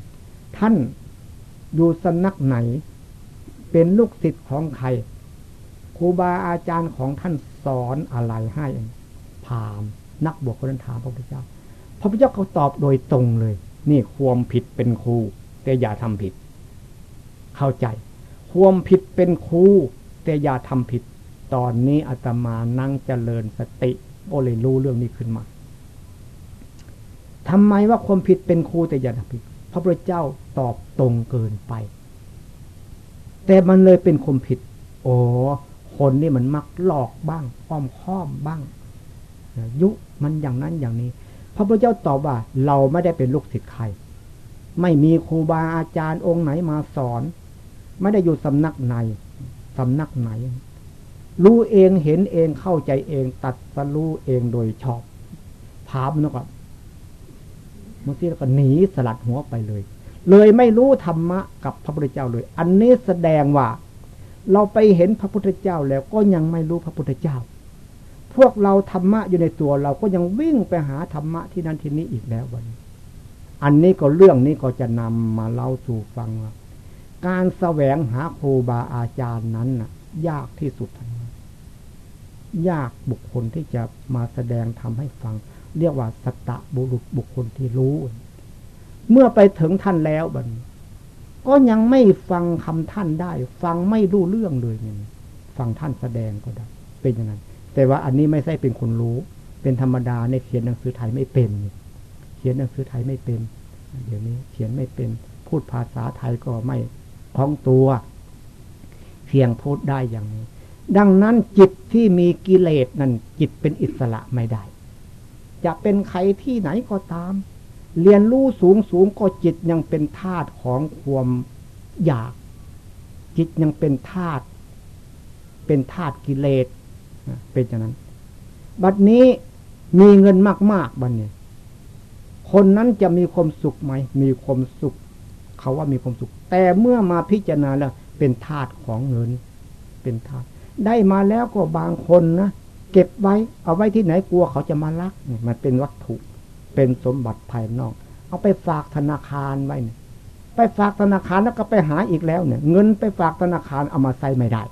ท่านอยู่สำนักไหน เป็นลูกศิษย์ของใครครูบาอาจารย์ของท่าน สอนอะไรให้ถามนักบวชคนนั้นถามพระพุทธเจ้า พระพุทธเจ้าเขาตอบโดยตรงเลย นี่ความผิดเป็นครู แต่อย่าทำผิด เข้าใจ ความผิดเป็นครูแต่อย่าทำผิด ตอนนี้อาตมานั่งเจริญสติก็เลยรู้เรื่องนี้ขึ้นมาทำไมว่าความผิดเป็นครูแต่อย่าทำผิด พระพุทธเจ้าตอบตรงเกินไป แต่มันเลยเป็นความผิด โอ้ คนนี่มันมักหลอกบ้างอ้อมค้อมบ้าง ยุมันอย่างนั้นอย่างนี้ พระพุทธเจ้าตอบว่า เราไม่ได้เป็นลูกศิษย์ใคร ไม่มีครูบาอาจารย์องค์ไหนมาสอน ไม่ได้อยู่สำนักไหนสำนักไหน รู้เองเห็นเองเข้าใจเองตัดสรู้เองโดยชอบถามนะก็บางทีแล้วก็หนีสลัดหัวไปเลย เลยไม่รู้ธรรมะกับพระพุทธเจ้าเลย อันนี้แสดงว่า เราไปเห็นพระพุทธเจ้าแล้วก็ยังไม่รู้พระพุทธเจ้า พวกเราธรรมะอยู่ในตัวเราก็ยังวิ่งไปหาธรรมะที่นั่นที่นี้อีกแล้ววันอันนี้ก็เรื่องนี้ก็จะนำมาเล่าสู่ฟังว่าการแสวงหาครูบาอาจารย์นั้นน่ะ ยากที่สุดยากบุคคลที่จะมาแสดงทำให้ฟัง เรียกว่าสตะบุรุษบุคคลที่รู้ เมื่อไปถึงท่านแล้วบัด ก็ยังไม่ฟังคำท่านได้ ฟังไม่รู้เรื่องเลยเนี่ยฟังท่านแสดงก็ได้ เป็นอย่างนั้น แต่ว่าอันนี้ไม่ใช่เป็นคนรู้ เป็นธรรมดาในเขียนหนังสือไทยไม่เป็น เขียนหนังสือไทยไม่เป็น เดี๋ยวนี้เขียนไม่เป็น พูดภาษาไทยก็ไม่คล่องตัวเพียงพูดได้อย่างนี้ ดังนั้นจิตที่มีกิเลสนั้นจิตเป็นอิสระไม่ได้ จะเป็นใครที่ไหนก็ตาม เรียนรู้สูงสูงก็จิตยังเป็นธาตุของความอยาก จิตยังเป็นธาตุเป็นธาตุกิเลสเป็นอย่างนั้น บัดนี้มีเงินมากๆบัดนี้คนนั้นจะมีความสุขไหม มีความสุข เขาว่ามีความสุข แต่เมื่อมาพิจารณาแล้วเป็นธาตุของเงิน เป็นธาตุได้มาแล้วก็บางคนนะเก็บไว้เอาไว้ที่ไหนกลัวเขาจะมาลัก มันเป็นวัตถุ เป็นสมบัติภายนอก เอาไปฝากธนาคารไว้เนี่ยไปฝากธนาคารแล้วก็ไปหาอีกแล้วเนี่ย เงินไปฝากธนาคารเอามาใส่ไม่ได้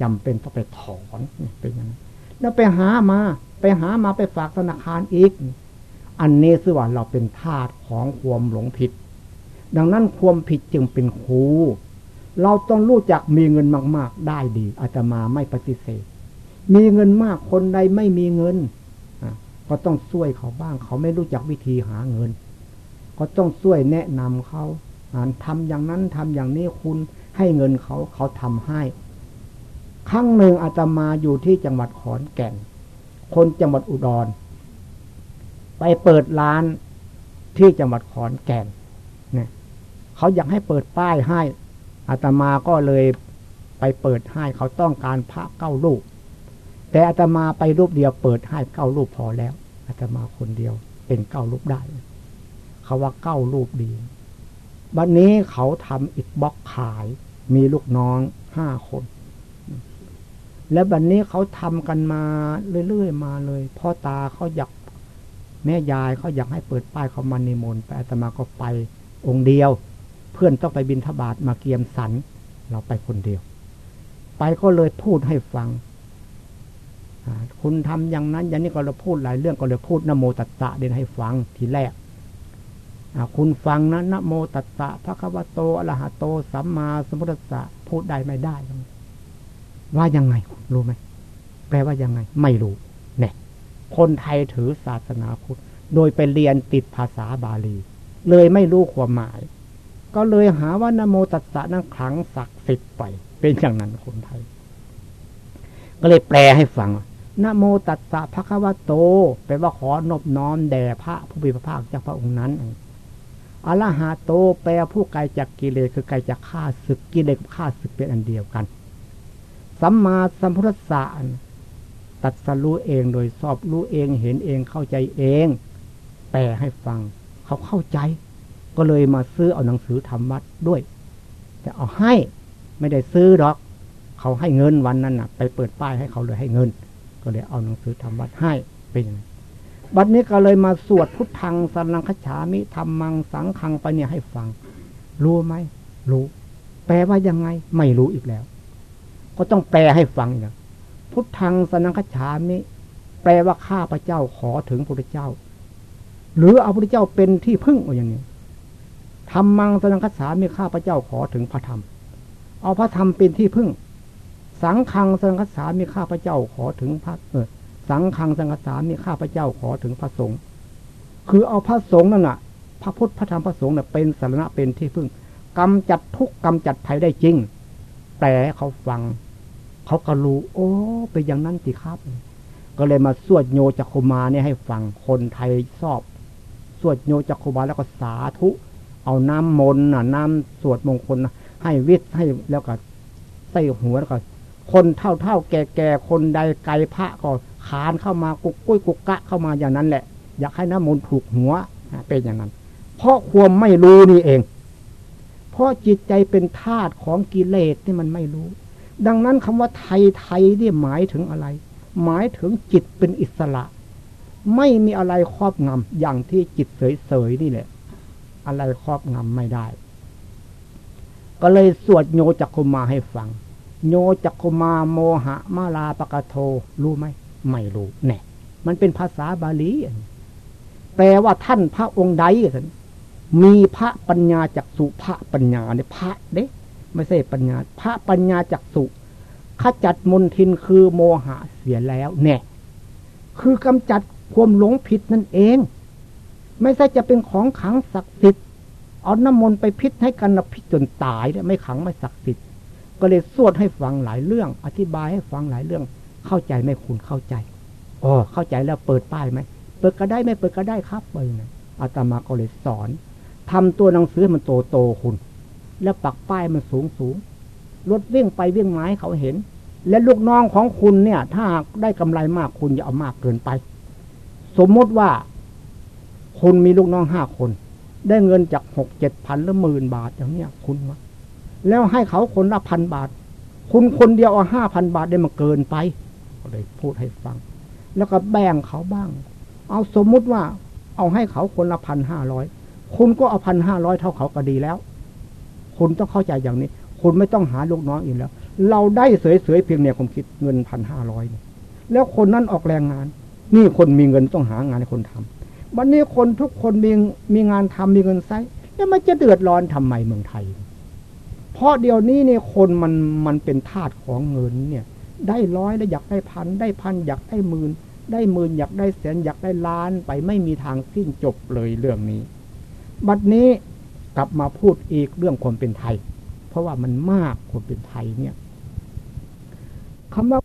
จำเป็นต้องไปถอนเป็นอย่างนั้นแล้วไปหามา ไปหามาไปฝากธนาคารอีก อันนี้สือว่าเราเป็นทาสของความหลงผิด ดังนั้นความผิดจึงเป็นครูเราต้องรู้จักมีเงินมาก ๆ ได้ดีอาตมาไม่ปฏิเสธ มีเงินมากคนใดไม่มีเงิน ก็ต้องช่วยเขาบ้าง เขาไม่รู้จักวิธีหาเงิน ก็ต้องช่วยแนะนำเขาทำอย่างนั้นทำอย่างนี้คุณให้เงินเขาเขาทำให้ ครั้งหนึ่งอาตมาอยู่ที่จังหวัดขอนแก่น คนจังหวัดอุดร ไปเปิดร้านที่จังหวัดขอนแก่นเนี่ยเขาอยากให้เปิดป้ายให้อาตมาก็เลยไปเปิดให้เขาต้องการพระเก้ารูปแต่อาตมาไปรูปเดียวเปิดให้เก้ารูปพอแล้ว อาตมาคนเดียว เป็นเก้ารูปได้ เขาว่าเก้ารูปดี บัดนนี้เขาทำอิฐบล็อกขาย มีลูกน้องห้าคน และบัดนนี้เขาทำกันมาเรื่อยๆมาเลย พ่อตาเขาอยากแม่ยายเขาอยากให้เปิดป้ายเขามานิมนต์ไปอาตมาก็ไปองค์เดียว เพื่อนต้องไปบินทบาทมาเกียมสัน เราไปคนเดียว ไปก็เลยพูดให้ฟัง คุณทำอย่างนั้น อย่างนี้ก็เราพูดหลายเรื่องก็เลยพูดนโมตัสสะเดินให้ฟังทีแรกคุณฟังนะนโมตัสสะพระคัมภโตอรหะโตสัมมาสัมพุทธัสสะพูดได้ไม่ได้ ว่ายังไงรู้ไหมแปลว่ายังไง ไม่รู้เนี่ยคนไทยถือศาสนาพุทธโดยไปเรียนติดภาษาบาลี เลยไม่รู้ความหมาย ก็เลยหาว่านโมตัสสะนั้นขลังศักดิ์สิทธิ์ไป เป็นอย่างนั้นคนไทย ก็เลยแปลให้ฟัง นโมตัสสะพระคัมภโตแปลว่าขอนบน้อมแด่พระผู้มีพระภาคเจ้าพระองค์นั้นอรหาโตแปลผู้ไกลจากกิเลสคือไกลจากข้าศึกกิเลสกับข้าศึกเป็นอันเดียวกันสัมมาสัมพุทธะตัดสรู้เองโดยสอบรู้เองเห็นเองเข้าใจเอง แปลให้ฟัง เขาเข้าใจ ก็เลยมาซื้อเอาหนังสือธรรมะด้วยแต่เอาให้ไม่ได้ซื้อหรอก เขาให้เงินวันนั้นน่ะ ไปเปิดป้ายให้เขาเลยให้เงิน ก็เลยเอาหนังสือธรรมะให้เป็นบัดนี้ก็เลยมาสวดพุทธังสันังคฉามิธรรมังสังขังไปเนี่ยให้ฟัง รู้ไหมรู้ แปลว่ายังไง ไม่รู้อีกแล้ว ก็ต้องแปลให้ฟังนะพุทธังสันังคฉามิ แปลว่าข้าพระเจ้าขอถึงพระเจ้า หรือเอาพระเจ้าเป็นที่พึ่งอย่างนี้ธรรมังสันังคฉามิข้าพระเจ้าขอถึงพระธรรม เอาพระธรรมเป็นที่พึ่ง สังขังสังคฉามิข้าพเจ้าขอถึงพระเออสังฆังสังฆสามีข้าพเจ้าขอถึงพระสงฆ์คือเอาพระสงฆ์นั่นน่ะ พระพุทธพระธรรมพระสงฆ์น่ะเป็นสารณะเป็นที่พึ่งกำจัดทุกกำจัดภัยได้จริง แต่เขาฟัง เขาก็รู้ โอ้เป็นอย่างนั้นสิครับ ก็เลยมาสวดโยจักคุมาเนี่ยให้ฟังคนไทยชอบ สวดโยจักคุมาแล้วก็สาธุ เอาน้ำมนต์น่ะ น้ำสวดมงคลให้วิทย์ให้แล้วก็ใส่หัวแล้วก็ คนเท่าเท่าแก่แก่คนใดไกลพระก็ขานเข้ามากุกกุ้ยกุกกะเข้ามาอย่างนั้นแหละ อยากให้น้ำมนต์ถูกหัวเป็นอย่างนั้น เพราะความไม่รู้นี่เอง เพราะจิตใจเป็นธาตุของกิเลสนี่มันไม่รู้ ดังนั้นคำว่าไทยไทยนี่หมายถึงอะไร หมายถึงจิตเป็นอิสระ ไม่มีอะไรครอบงำอย่างที่จิตเสยๆนี่แหละ อะไรครอบงำไม่ได้ ก็เลยสวดโยจักคุมาให้ฟัง โยจักคุมาโมหะมาลาปะกะโท รู้ไหม ไม่รู้แน่มันเป็นภาษาบาลี แปลว่าท่านพระองค์ใดท่านมีพระปัญญาจักสุพระปัญญาเนี่ยพระเด้ไม่ใช่ปัญญา พระปัญญาจักสุขจัดมนทินคือโมหะเสียแล้วแน่คือกำจัดความหลงผิดนั่นเอง ไม่ใช่จะเป็นของขังศักดิ์สิทธิ์เอาน้ำมนต์ไปพิษให้กันนะพิษจนตายไม่ขังไม่ศักดิ์สิทธิ์ ก็เลยสวดให้ฟังหลายเรื่อง อธิบายให้ฟังหลายเรื่อง เข้าใจไหมคุณเข้าใจอ๋อเข้าใจแล้วเปิดป้ายไหมเปิดก็ได้ไม่เปิดก็ได้ครับไปนะอาตมาก็เลยสอนทำตัวหนังสือมันโตโตคุณ แล้วปักป้ายมันสูงสูงรถวิ่งไปวิ่งไม้เขาเห็น และลูกน้องของคุณเนี่ย ถ้าได้กำไรมากคุณอย่าเอามากเกินไป สมมติว่าคุณมีลูกน้องห้าคน ได้เงินจากหกเจ็ดพันหรือหมื่นบาทอย่างเนี้ย คุณวะ แล้วให้เขาคนละพันบาท คุณคนเดียวเอาห้าพันบาทได้มาเกินไปก็เลยพูดให้ฟัง แล้วก็แบ่งเขาบ้าง เอาสมมุติว่า เอาให้เขาคนละพันห้าร้อยคุณก็เอาพันห้าร้อยเท่าเขาก็ดีแล้ว คุณต้องเข้าใจอย่างนี้ คุณไม่ต้องหาลูกน้องอีกแล้ว เราได้เสยๆเพียงเนี่ยผมคิดเงินพันห้าร้อยแล้วคนนั้นออกแรงงาน นี่คนมีเงินต้องหางานให้คนทำวันนี้คนทุกคนมีมีงานทำมีเงินใช้แล้วมันจะเดือดร้อนทำไมเมืองไทย ราะเดี๋ยวนี้เนี่ยคนมันมันเป็นทาสของเงินเนี่ย ได้ร้อยแล้วอยากได้พันได้พันอยากได้หมื่นได้หมื่นอยากได้แสนอยากได้ล้านไปไม่มีทางสิ้นจบเลยเรื่องนี้ บัดนี้กลับมาพูดอีกเรื่องความเป็นไทย เพราะว่ามันมากความเป็นไทยเนี่ยคำว่า